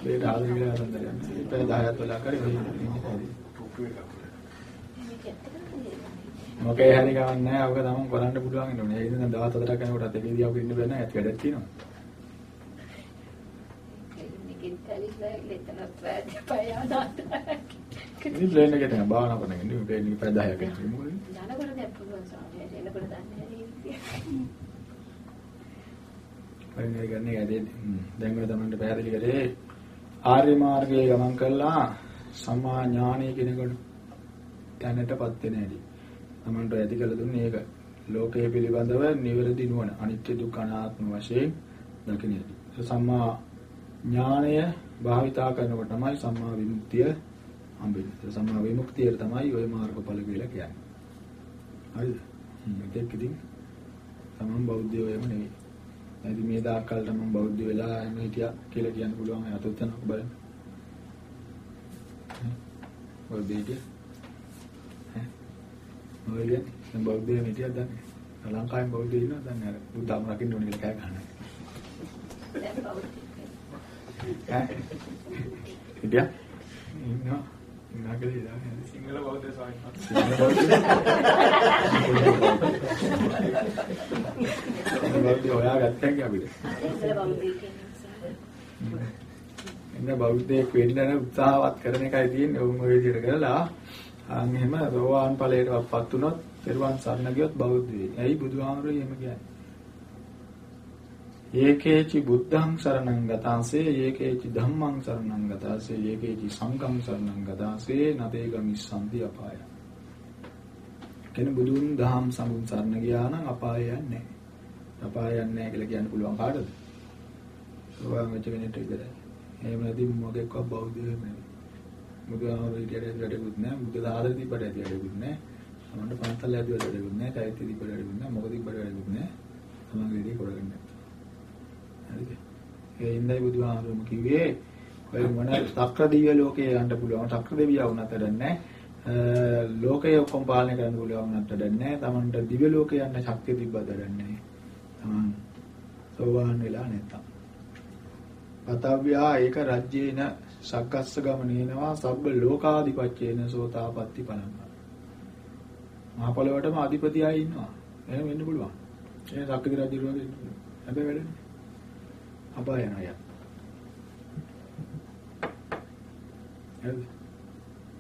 සාරි. ඒක ආදර කියලා හදන්න යන්නේ. පැය 10ක් වෙලා කරේ ඔය ඉන්නේ. පුපු එකක්. මොකේ හරි ගමන් නැහැ. ඔක තමන් කරන්න පුළුවන් ඉන්නේ. ඒ ඉතින් දවස් හතරක් යනකොට එකේදී අපිට ඉන්න බෑ නෑ. ඇත් වැඩක් තියෙනවා. නිකින් තලිස්ලා ලෙතනත් වැඩි පයදාට. ඉතින් ප්ලේන් එකට යන භාවනා කරන එක නෙමෙයි ප්ලේන් එක පැය 10ක් යනවා. මොකද? යනකොට දැන් පුළුවන් සාමයට එනකොට දන්නේ නැහැ. පරිණය ගන්නේ ඇදේ දැන් ඔය තමන්ට පැහැදිලි කරේ ආර්ය මාර්ගයේ ගමන් කළා සම්මා ඥානය කෙනෙකුට දැනටපත් වෙන හැටි. තමන්ට ඇති කළ දුන්නේ ඒක. ලෝකයේ පිළිබඳව නිවැරදි නුවණ අනිත්‍ය දුක්ඛ අනාත්ම වශයෙන් දකින හැටි. සම්මා ඥානය භාවිතා කරනකොට තමයි සම්මා විමුක්තිය හම්බෙන්නේ. සම්මා විමුක්තිය තමයි ওই මාර්ගඵල කියලා කියන්නේ. හරිද? මේක ඉතින් තමන් බෞද්ධයෝ එහෙම නෙවෙයි. නැති මේ දාකල්ට මම බෞද්ධ වෙලා එහෙම හිටියා කියලා කියන්න පුළුවන් අය අතොත් යනක බලන්න. දෙවිය. ඈ. කියන්නේ දැන් බෞද්ධයෙක් හිටියද දන්නේ. ලංකාවේ බෞද්ධ ඉන්නවා දන්නේ අර බුද්ධාම රකින්න ඕනේ කියලා කෑ ගන්නවා. දැන් බෞද්ධ. ඈ. හිටියා? ඉන්නවා. ඉන්නවා කියලා ඉඳලා සිංහල බෞද්ධ ස්වාමීන් වහන්සේ. සිංහල බෞද්ධ හොයාගත්තා කිය අපිට. ඉතල බෞද්ධ කියන්නේ. එන්න බෞද්ධයෙක් වෙන්න නම් උත්සාහවත් කරන එකයි තියෙන්නේ. උන් ඔය විදිහට කරලා අන් එහෙම රෝවාන් ඵලයටපත් වුණොත් පෙරවන් සරණ ගියොත් බෞද්ධ වෙයි. ඇයි බුදුහාමුදුරුවෝ එහෙම කියන්නේ? ඒකේචි බුද්ධං සරණං ගතාසේ ඒකේචි ධම්මං සරණං ගතාසේ ඒකේචි සංඝං සරණං ගතාසේ නතේ ගමිස්සන්ති අපාය. කෙනෙක් බුදුන් දහම් සමුන් සරණ ගියා නම් අපාය යන්නේ නැහැ. අපාය යන්නේ නැහැ කියලා කියන්න පුළුවන් කාටද? සෝවාන් වෙච්ච කෙනෙක්ට විතරයි. එහෙම නැති මොකෙක්වත් බෞද්ධයෙක් නෙවෙයි. බුදුහාමර ඉතිරේ වැඩකුත් නැහැ. බුද්ධ සාධන තිබ්බට ඇති වැඩකුත් නැහැ. සමහරට පන්සල් ඇදුවට වැඩකුත් නැහැ. චෛත්‍ය තිබ්බට වැඩකුත් නැහැ. මොකද තිබ්බට වැඩකුත් නැහැ. සමහර විදිහේ කරගන්නේ නැහැ. හරිද? ඒ ඉඳයි බුදුහාමරම කිව්වේ ඔය මොන සක්‍ර දිව්‍ය ලෝකේ යන්න පුළුවන්. සක්‍ර දෙවියා වුණත් වැඩක් නැහැ. ලෝකය ඔක්කොම පාලනය කරන්න පුළුවන් වුණත් වැඩක් නැහැ. Tamanට දිව්‍ය ලෝකේ යන්න ශක්තිය තිබ්බත් වැඩක් නැහැ. Taman සෝවාන් වෙලා නැත්තම්. පතව්‍යා ඒක රජ්‍යේන සක්කස්ස ගමනේනවා සබ්බ ලෝකාධිපත්‍යේන සෝතාපට්ටි පලංග. මහ පොළොවටම අධිපති අය ඉන්නවා. එහෙම වෙන්න පුළුවන්. ඒ සක්විති රජු වගේ ඉන්න පුළුවන්. හැබැයි වැඩන්නේ. අපාය යන අය. හරිද?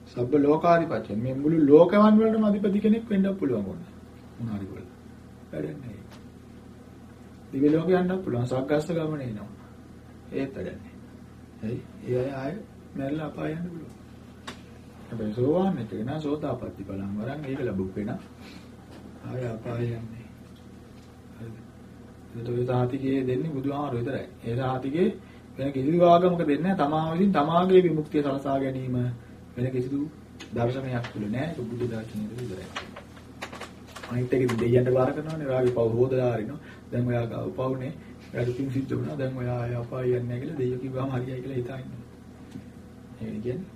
සබ්බ ලෝකාධිපත්‍ය මේ මුළු ලෝකවන් වලටම අධිපති කෙනෙක් වෙන්න පුළුවන් ඕන. මොනාරි වල. වැඩන්නේ. දිව්‍ය ලෝකේ යන්න පුළුවන් සක්කස්ස ගමනේ එනවා. ඒත් වැඩන්නේ. හරි? ඒ අය ආයෙ මැරලා අපාය යන්න පුළුවන්. හැබැයි සෝවාන් එක නා සෝතාපට්ටි බලන් වරන් ඒක ලැබුක් වෙන. ආයෙ අපාය යන්නේ. හරිද? ඒකට ඔය සාතිකයේ දෙන්නේ බුදුහාමර විතරයි. ඒ සාතිකයේ වෙන කිසිදු ආගමක දෙන්නේ නැහැ. තමා විසින් තමාගේ විමුක්තිය සලසා ගැනීම වෙන කිසිදු දර්ශනයක් තුල නැහැ. ඒක බුද්ධ දර්ශනයේ විතරයි. අනිත් එක දෙයියන්ට බාර කරනවානේ රාගේ පව හොදලා හරිනවා. දැන් ඔයා ගාව පවුනේ. එයාට පින් සිද්ධ වුණා. දැන් ඔයා ආය අපාය යන්නේ නැහැ කියලා දෙයියෝ කිව්වම හරියයි කියලා හිතා ඉන්නවා. ඒ කියන්නේ.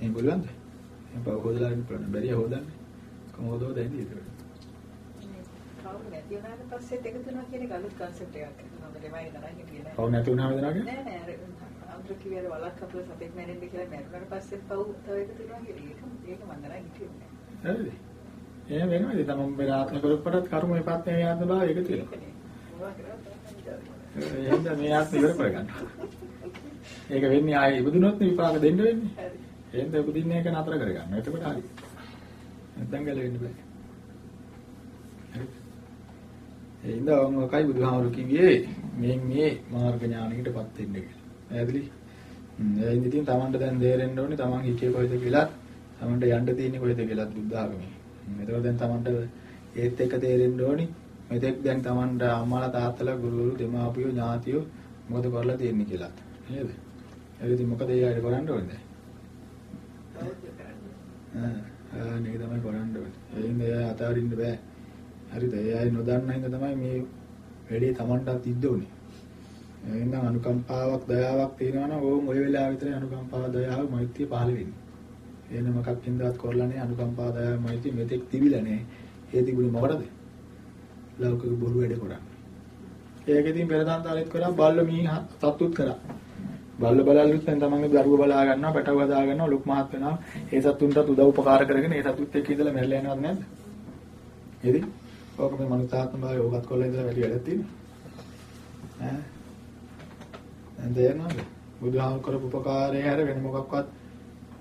එහෙනම් බලන්න. එහෙනම් පව හොදලා ඉන්න පුළුවන්. බැරිය හොදන්නේ. කොහොමද හොදන්නේ ඒක? කවුරු නැති වුණාට පස්සෙත් එකතු වෙනවා කියන එක අලුත් කන්සෙප්ට් එකක්. හොඳ දෙමයි නරක කියලා. පව නැති වුණාම වෙනාගේ? නෑ නෑ අර අම්ත්‍ර කිව්වේ වලක් කපල සතෙක් මැරෙන්න කියලා මැරුණාට පස්සෙත් පව් තව එකතු වෙනවා කියලා. ඒක ඒක මම නරක හිතුවේ නෑ. හරිද? එහෙම වෙනවද? තමන් මේ ආත්ම කරපටත් කර්ම විපත් මේ ආත්ම වෙනවා. මොනවා කරාද? එහෙනම් මේ ආත්ම ඉවර කරගන්න. ඒක වෙන්නේ ආයේ ඉබදුනොත් විපාක දෙන්න වෙන්නේ. හරි. එහෙනම් උපදින්න එක නතර කරගන්න. එතකොට හරි. නැත්නම් ගැලවෙන්න බෑ. හරිද? ඒ ඉඳන් ඔකයි බුදුහාමුදුරු කිව්වේ මේ මේ මාර්ග ඥානයකටපත් වෙන්න කියලා. හ්ම් ඒ ඉතින් Tamanට දැන් තේරෙන්න ඕනේ Taman හිතේ කොහෙද කියලා Tamanට යන්න තියෙන්නේ කොහෙද කියලා බුද්ධ ආගමේ. එතකොට දැන් Tamanට ඒත් එක තේරෙන්න ඕනේ මෙතෙක් දැන් Tamanට අම්මාලා තාත්තලා ගුරුවරු දෙමාපියෝ ඥාතියෝ මොකද කරලා තියෙන්නේ කියලා. නේද? ඒ ඉතින් මොකද ඒ අය කරන්න ඕනේ? ආ නේ තමයි කරන්න ඕනේ. ඒ හින්දා එයා අතාරින්න බෑ. හරිද? ඒ අය නොදන්න හින්දා තමයි මේ වැඩේ Tamanටත් ඉද්ද උනේ. ඒ හින්දා අනුකම්පාවක් දයාවක් තියෙනවා නම් ඕම් ওই වෙලාව විතරේ අනුකම්පාව දයාව මෛත්‍රිය පහළ වෙන්නේ. එන මොකක් හින්දාත් කරලා නැහැ අනුකම්පාව දයාව මෛත්‍රිය මෙතෙක් තිබිලා නැහැ. ඒ තිබුණේ මොකටද? ලෞකික බොරු වැඩ කරන්නේ. ඒක ඉතින් පෙරදාන්තාලෙත් කරා බල්ල මී සතුත් කරා. බල්ල බලල්ලුත් දැන් තමන්ගේ දරුව බලා ගන්නවා, පැටව හදා ගන්නවා, ලොකු මහත් වෙනවා. ඒ සතුන්ටත් උදව් උපකාර කරගෙන ඒ සතුත් එක්ක ඉඳලා මැරලා යනවද නැද්ද? එදි ඕක මේ මනුස්සාත්ම භාවය ඕකත් කොල්ල ඉඳලා වැඩි වැඩක් තියෙනවා. ඈ දැන් තේරෙනවද? බුදුහාම කරපු උපකාරය හැර වෙන මොකක්වත්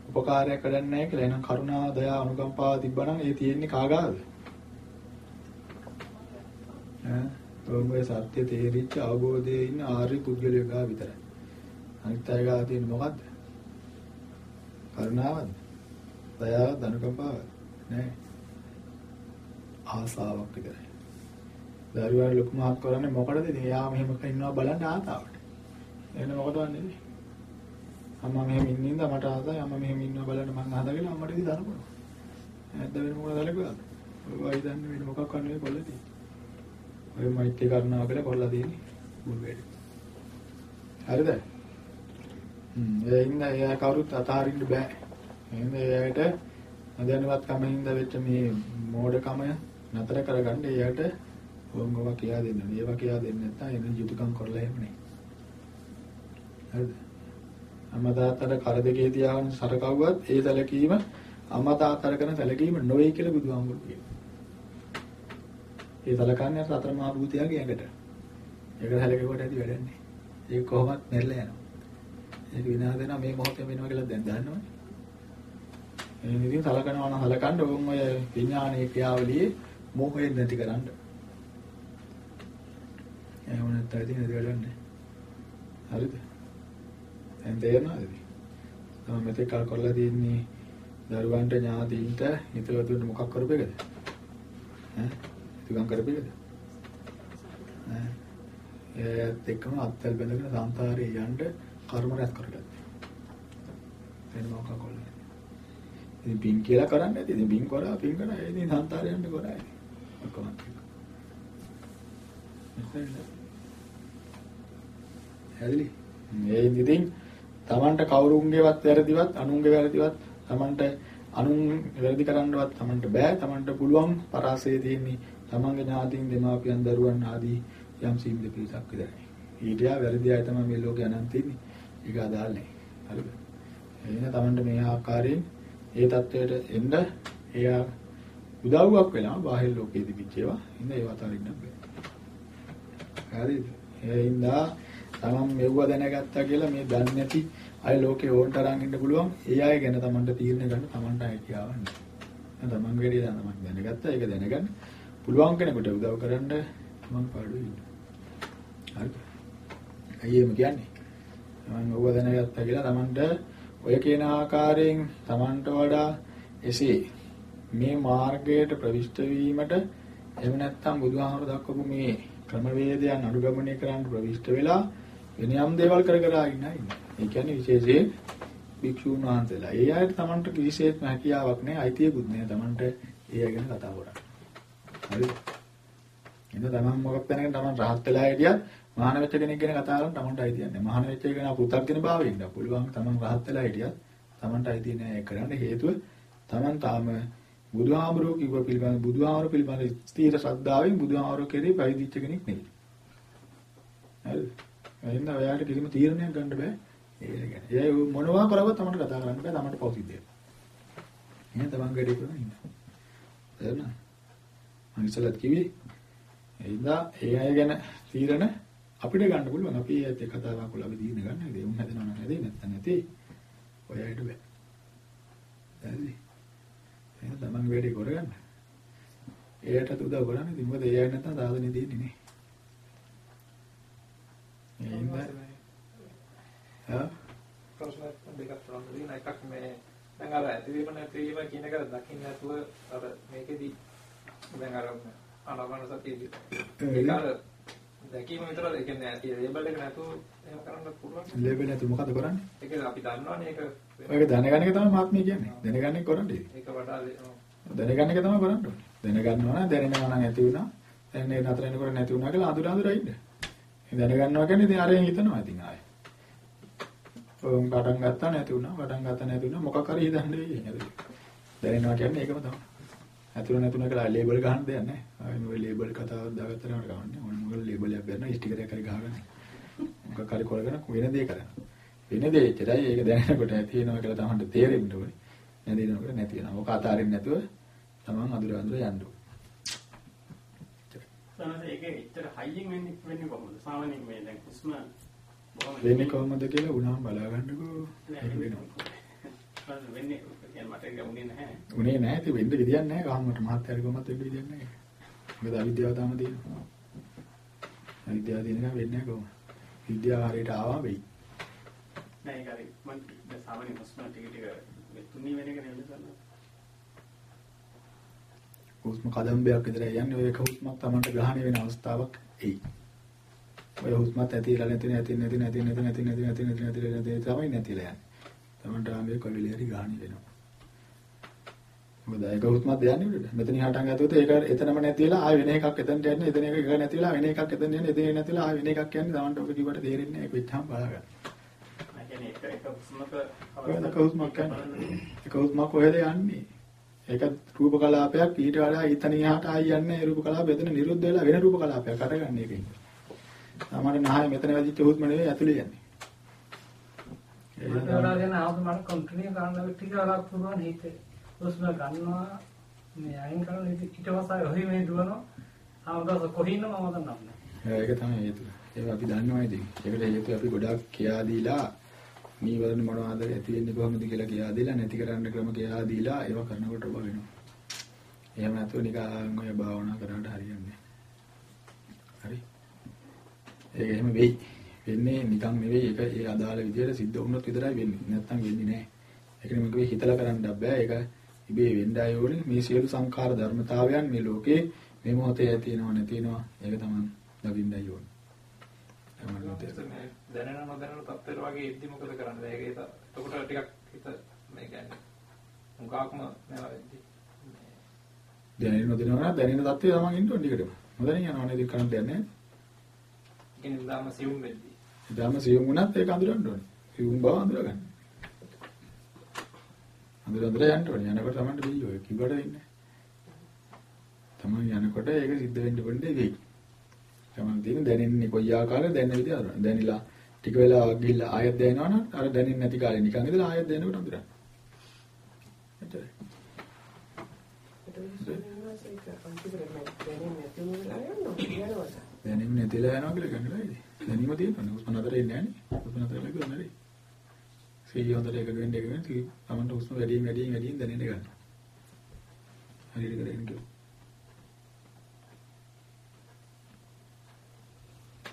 උපකාරයක් කරන්නේ නැහැ කියලා. එහෙනම් කරුණා, දයා, අනුකම්පාව තිබ්බනම් ඒ තියෙන්නේ කාගාද? ඈ ඔබේ සත්‍ය තේරිච්ච අවබෝධයේ ඉන්න ආර්ය පුද්ගලයෙක් ගා විතරයි. අනිත් අය ගා තියෙන මොකද්ද? කරුණාවද? දයාවද? අනුකම්පාවද? නෑ. ආසාවක් විතරයි. දරුවා ලොකු මහත් කරන්නේ මොකටද? ඉතින් එයා මෙහෙම ඉන්නවා බලන්න ආතාවට. එන්න මොකද වන්නේ? අම්මා මෙහෙම ඉන්න ඉඳ මට ආසයි අම්මා මෙහෙම ඉන්නවා බලන්න මං ආදගෙන අම්මට ඉතින් දනපනවා. නැද්ද වෙන මොකද දැලකුවාද? ඔය දන්නේ වෙන මොකක් කරන්නේ කොල්ලදී. ඔය මෛත්‍රී කරුණාව කියලා කරලා තියෙන්නේ බුල් වැඩ. හරිද? හ්ම් ඒ ඉන්න එයා කවුරුත් අතහරින්න බෑ. එහෙනම් එයාට අදැනවත් කම හින්දා වෙච්ච මේ මෝඩකම නතර කරගන්න එයාට ඕංගව කියා දෙන්න. ඒවා කියා දෙන්නේ නැත්නම් එන යුතුයකම් කරලා එහෙම නේ. හරිද? අම්මා තාත්තට කර දෙකේ තියාගෙන සරකවුවත් ඒ සැලකීම අම්මා තාත්තට කරන සැලකීම නොවේ කියලා බුදුහාමුදුරු කියනවා. ඒ සලකන්නේ සතර මහා භූතයාගේ ඇඟට. ඒක සැලකෙවට ඇති වැඩන්නේ. ඒක කොහොමත් මෙල්ල යනවා. ඒක විනාශ වෙනවා මේ මොහොතේ වෙනවා කියලා දැන් දන්නවනේ. ඒ නිදින් සලකනවා නම් සලකන්න ඕම් ඔය විඥානයේ ක්‍රියාවලියේ මොහොය නැති කරන්න. එහෙම නැත්නම් ඉතින් ඒක වැඩන්නේ. හරිද? දැන් තේරෙනවද? තමයි මෙතෙක් කල් කරලා තියෙන්නේ දරුවන්ට ඥාතීන්ට හිතවතුන්ට මොකක් කරපේකද? ඈ ඉතිගම් කරපේකද? ඈ ඒත් එක්කම අත්වල බඳගෙන සංසාරේ යන්න කර්ම රැස් කරගත්තා. එන්න මොකක් කරලා. ඉතින් බින් කියලා කරන්නේ නැති. ඉතින් බින් කරා බින් කරා ඉතින් සංසාරේ යන්න කරා. Bakalım. හැදිලි ඒ ඉතින් තමන්ට කවුරුන්ගේවත් වැරදිවත් අනුන්ගේ වැරදිවත් තමන්ට අනුන් වැරදි කරන්නවත් තමන්ට බෑ. තමන්ට පුළුවන් පරාසය දෙන්නේ තමන්ගේ ඥාතීන් දෙමාපියන් දරුවන් ආදී යම් සීමිත පිරිසක් විතරයි. ඊටයා වැරදි අය තමයි මේ ලෝකේ අනන්ත ඉන්නේ. ඒක අදාළ නැහැ හරිද? එහෙනම් තමන්ට මේ ආකාරයෙන් ඒ தത്വයට එන්න. එයා උදව්වක් වෙනවා බාහිර ලෝකයේ තිබිච්ච ඒවා. ඉතින් ඒව අතරින්න බෑ. හරිද? ඒ හින්දා තමන් මෙව්ව දැනගත්තා කියලා මේ දන්නේ නැති අය ලෝකේ ඕන්ට අරන් ඉන්න පුළුවන්. ඒ අය ගැන තමන්ට තීරණය ගන්න තමන්ට හැකියාවක් නැහැ. තමන් වැඩි දැනගන්න දැනගත්තා ඒක දැනගන්න පුළුවන් කෙනෙකුට උදව් කරන්න මම පාඩුවේ ඉන්නවා. හරිද? අයියම කියන්නේ. මම ඔබ දැනගත්තා කියලා Tamanට ඔය කියන ආකාරයෙන් Tamanට වඩා එසේ මේ මාර්ගයට ප්‍රවිෂ්ඨ වීමට එහෙම නැත්නම් බුදුහාමර දක්වපු මේ ක්‍රමවේදයන් අනුගමනය කරන්න ප්‍රවිෂ්ඨ වෙලා වෙන යම් දේවල් කර කර ඉන්නයි. ඒ කියන්නේ විශේෂයෙන් භික්ෂුන් වහන්සේලා. ඒ අයට Tamanට විශේෂ හැකියාවක් නැහැ, අයිතියකුත් නැහැ Tamanට ඒ අය ගැන කතා කරන්න. හරිද? එහෙනම් Taman මොකක් දැනගෙන Taman රහත් වෙලා හිටියත් මහාන වෙච්ච කෙනෙක් ගැන කතා කරන්න Tamanට අයිතියක් නැහැ. මහාන වෙච්ච කෙනා පු탁ගෙන භාවයෙන් ඉන්න පුළුවන්. Taman රහත් වෙලා හිටියත් Tamanට අයිතිය නැහැ. ඒ කරන්න හේතුව Taman තාම බුදුහාමුදුරුවෝ කිව්ව පිළිබඳ බුදුහාමුදුරුවෝ පිළිබඳ ස්ථීර ශ්‍රද්ධාවෙන් බුදුහාමුදුරුවෝ කෙරේ පැවිදිච්ච කෙනෙක් නෙවෙයි. හරිද? එහෙනම් ඔයාලට කිසිම තීරණයක් ගන්න බෑ. ඒ ගැන. ඒ මොනවා කරවත් තමයි කතා කරන්න බෑ. තමයි පෞසිද්ධිය. එහෙනම් තමන් වැඩි කරන ඉන්න. තේරුණා? මම ඉස්සලත් කිව්වේ එයිදා ඒ අය ගැන තීරණ අපිට ගන්න පුළුවන්. අපි ඒත් ඒ කතා කරලා අපි තීරණ ගන්න. ඒ උන් හැදෙනව නැති නැත්නම් නැති. ඔයාලට බෑ. හරි. එහෙනම් තමන් වැඩි කරගන්න. එයාට උදව් කරන්න. ඉතින් මොකද ඒ අය නැත්නම් සාධනෙ දෙන්නේ නේ. එහෙනම් ආ ප්‍රශ්න දෙකක් තියෙනවා. එකක් මේ දැන් අර ඇතිවීම නැතිවීම කියන එක දකින්න නැතුව අර මේකෙදි දැන් අර අනවන සතියේදී ඒක අර දැකීම විතරද ඒ කියන්නේ ලේබල් එක නැතුව එහෙම කරන්න පුළුවන්. ලේබල් නැතුව මොකද කරන්නේ? ඒක අපි දන්නවනේ ඒක ඔයක දැනගන්න එක තමයි මාත්මය කියන්නේ. දැනගන්න කරන්නේ. ඒක වඩා දැනගන්න එක තමයි කරන්න ඕනේ. දැනගන්නවා නම් දැනෙනවා නම් ඇති වුණා. දැන් ඒ නතර වෙනකොට නැති වුණා කියලා අඳුර අඳුර ඉන්න. දැනගන්නවා කියන්නේ ඉතින් අරෙන් හිතනවා ඉතින් ආයේ. ඔවුන් පටන් ගත්තා නැති වුණා. පටන් ගත්තා නැති වුණා. මොකක් හරි හිතන්නේ නේද? දැනෙනවා කියන්නේ ඒකම තමයි. ඇතුළ නැතුණ කියලා ලේබල් ගහන්න දෙයක් නැහැ. ආයෙ මොකද ලේබල් කතාවක් දාගත්තට ගමන්නේ. ඕන මොකද ලේබල් එකක් ගන්නවා ස්ටිකර් එකක් හරි ගහගන්න. මොකක් හරි කරගෙන වෙන දේ කරන්න. වෙන දේ එච්චරයි ඒක දැනෙනකොට ඇති වෙනවා කියලා තමන්ට තේරෙන්න ඕනේ. නැති වෙනකොට නැති වෙනවා. ඔක අතාරින්න නැතුව තමන් අඳුර අඳුර යන්න ඕනේ. සමහර ඒක ඇත්තට හයියෙන් වෙන්නේ වෙන්නේ කොහොමද? සාමාන්‍යයෙන් මේ දැන් හුස්ම වෙන්නේ කොහොමද කියලා උනාම බලා ගන්නකෝ. වෙනවා. වෙන්නේ මට උනේ නැහැ. උනේ නැහැ ඉතින් වෙන්න විදියක් නැහැ. කවමකට මහත්යරි කොහොමද වෙන්න විදියක් නැහැ. මොකද අවිද්‍යාව තාම තියෙනවා. අවිද්‍යාව තියෙනකම් වෙන්නේ නැහැ කොහොමද? විද්‍යාව හරියට ආවා වෙයි. නෑ ඒක හරි මම දැන් සාමාන්‍ය හුස්ම ටික ටික මේ තුනී වෙන එක නෙවෙයි සර්. හුස්ම කදම්බයක් විතර යන්නේ ඔය එක හුස්මක් Tamanට ග්‍රහණය වෙන අවස්ථාවක් එයි. ඔය හුස්මත් ඇතිලා නැති නැති නැති නැති නැති නැති නැති නැති නැති නැති නැති තමයි නැතිලා යන්නේ. Tamanට ආමේ කොවිලේ හරි ග්‍රහණය වෙනවා. මොකද ඒක හුස්මත් යන්නේ උඩට. මෙතන හටන් ගත්තොත් ඒක එතනම නැතිලා ආය වෙන එකක් එතනට යන්නේ එතන එක එක නැතිලා වෙන එකක් එතන යන්නේ එතන නැතිලා ආය වෙන එකක් යන්නේ Tamanට ඔක කිව්වට තේරෙන්නේ නැහැ ඒක වෙච්චාම බලාගන්න. ඒ කියන්නේ එක හුස්මක එක හුස්මක් යන්නේ. එක හුස්මක් කොහෙද යන්නේ? ඒක රූප කලාපයක් ඊට වඩා ඊතන එහාට ආයි යන්නේ ඒ රූප කලාප එතන නිරුද්ධ වෙලා වෙන රූප කලාපයක් අටගන්න එකකින්. සාමාන්‍ය නහය මෙතන වැදිච්ච හුස්ම නෙවෙයි ඇතුලේ යන්නේ. මට වඩා දෙන ආවද මට කන්ටිනියු කරන්න ටික වෙලාවක් පුළුවන් හිතේ. හුස්ම ගන්නවා මේ අයින් කරන ඊට පස්සේ ඔහි මේ දුවනවා. ආවදස කොහින්ද මම දන්නේ නැහැ. ඒක තමයි හේතුව. ඒක අපි දන්නවා ඉතින්. ඒකට හේතුව අපි ගොඩාක් කියා දීලා නීවරණ මොනවද ඇති වෙන්නේ කොහොමද කියලා කියා දීලා නැති කරන්න ක්‍රම කියා දීලා ඒව කරනකොට ඔබ වෙනවා. එහෙම නැතුව නිකන් ඔය භාවනා කරාට හරියන්නේ හරි. ඒක එහෙම වෙයි. වෙන්නේ නිකන් නෙවෙයි ඒක ඒ අදාළ විදියට සිද්ධ වුණොත් විතරයි වෙන්නේ. නැත්තම් වෙන්නේ නැහැ. ඒක නෙමෙයි හිතලා කරන්න බෑ. ඒක ඉබේ වෙන්නයි ඕනේ. මේ සියලු සංඛාර ධර්මතාවයන් මේ ලෝකේ මේ මොහොතේ ඇතිවෙනව නැතිවෙනව ඒක තමයි දකින්නයි ඕනේ. දැනෙන නොදැනෙන තත්ත්වයට වගේ ඉද්දි මොකද කරන්නේ? ඒක ඒක එතකොට ටිකක් හිත මේ කියන්නේ මුගාක්ම නෑ වෙද්දි. දැනෙන නොදැනෙන නම් දැනෙන තත්ත්වය තමන් ඉන්න ඕනේ ටිකටම. නොදැනෙන යනවා නේද කරන්න දෙයක් නෑ. කියන්නේ දාම සියුම් වෙද්දි. දාම සියුම් වුණත් ඒක අඳුරන්න ඕනේ. සියුම් බව අඳුරගන්න. අඳුර අඳුර යන්න ඕනේ. යනකොට තමන්ට දෙයි ඔය කිව්වට වෙන්නේ. තමන් යනකොට ඒක සිද්ධ වෙන්න වෙන්නේ වෙයි. තමන් තියෙන දැනෙන්නේ කොයි ආකාරයෙන් දැනෙන විදිහ අරන. දැනිලා ටික වෙලා ගිහිල්ලා ආයෙත් දැනෙනවා නම් අර දැනෙන්නේ නැති කාලේ නිකන් ඉඳලා ආයෙත් දැනෙනකොට අඳුරන්න. එතන. දැනෙන්නේ නැතිලා යනවා කියලා ගන්නලා ඉතින්. දැනීම තියෙනවා. උස්ම නතර එන්නේ නැහැ නේ. උස්ම නතර වෙලා ගියොත් නේද? සීය හොඳට එක වෙන්න එක වෙන්න තී තමන්ට උස්ම වැඩියෙන් වැඩියෙන් වැඩියෙන් දැනෙන්න ගන්නවා. හරියට කරගෙන ගියොත්.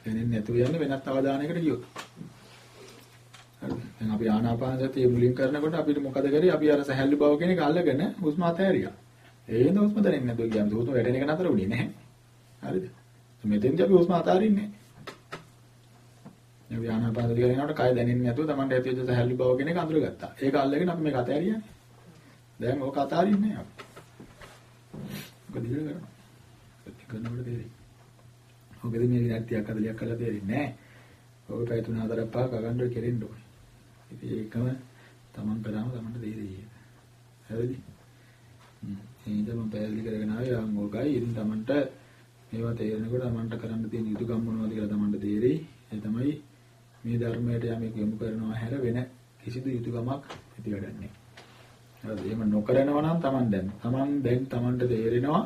දැනෙන්නේ නැතුව යන්නේ වෙනත් අවධානයකට ගියොත්. හරිද? දැන් අපි ආනාපාන සතිය මුලින් කරනකොට අපිට මොකද කරේ? අපි අර සහැල්ලු බව කියන එක අල්ලගෙන හුස්ම අතහැරියා. ඒ හින්දා හුස්ම දැනෙන්නේ නැතුව ගියාම හුස්ම වැටෙන එක නතර වුණේ නැහැ. හරිද? මෙතෙන්දී අපි හුස්ම අතාරින්නේ නැහැ. මේ ආනාපාන දිගට යනකොට කය දැනෙන්නේ නැතුව Tamanට ඇති වෙච්ච සහැල්ලු බව කෙනෙක් අඳුරගත්තා. ඒක අල්ලගෙන අපි මේක අතෑරියානේ. දැන් ඕක අතාරින්නේ නැහැ අපි. ඔක දිගට කරනවා. ඒක කරනකොට තේරෙයි. ඔකද මේ විනාඩි 30ක් 40ක් කරලා තේරෙන්නේ නැහැ. ඔය පැය 3 4ක් පහක් අගන්න කෙරෙන්න ඕනේ. ඉතින් ඒකම Taman කරාම Tamanට තේරෙයි. හරිද? හ්ම්. එහෙනම් මම පැහැදිලි කරගෙන ආවේ යම් ඕකයි. ඉතින් Tamanට මේවා තේරෙනකොට Tamanට කරන්න තියෙන යුතුයකම් මොනවද කියලා Tamanට තේරෙයි. ඒ තමයි මේ ධර්මයට යමෙක් යොමු කරනවා හැර වෙන කිසිදු යුතුයකමක් ඇති වැඩක් නැහැ. හරිද? එහෙම නොකරනවා නම් Taman දැන් Taman දැන් Tamanට තේරෙනවා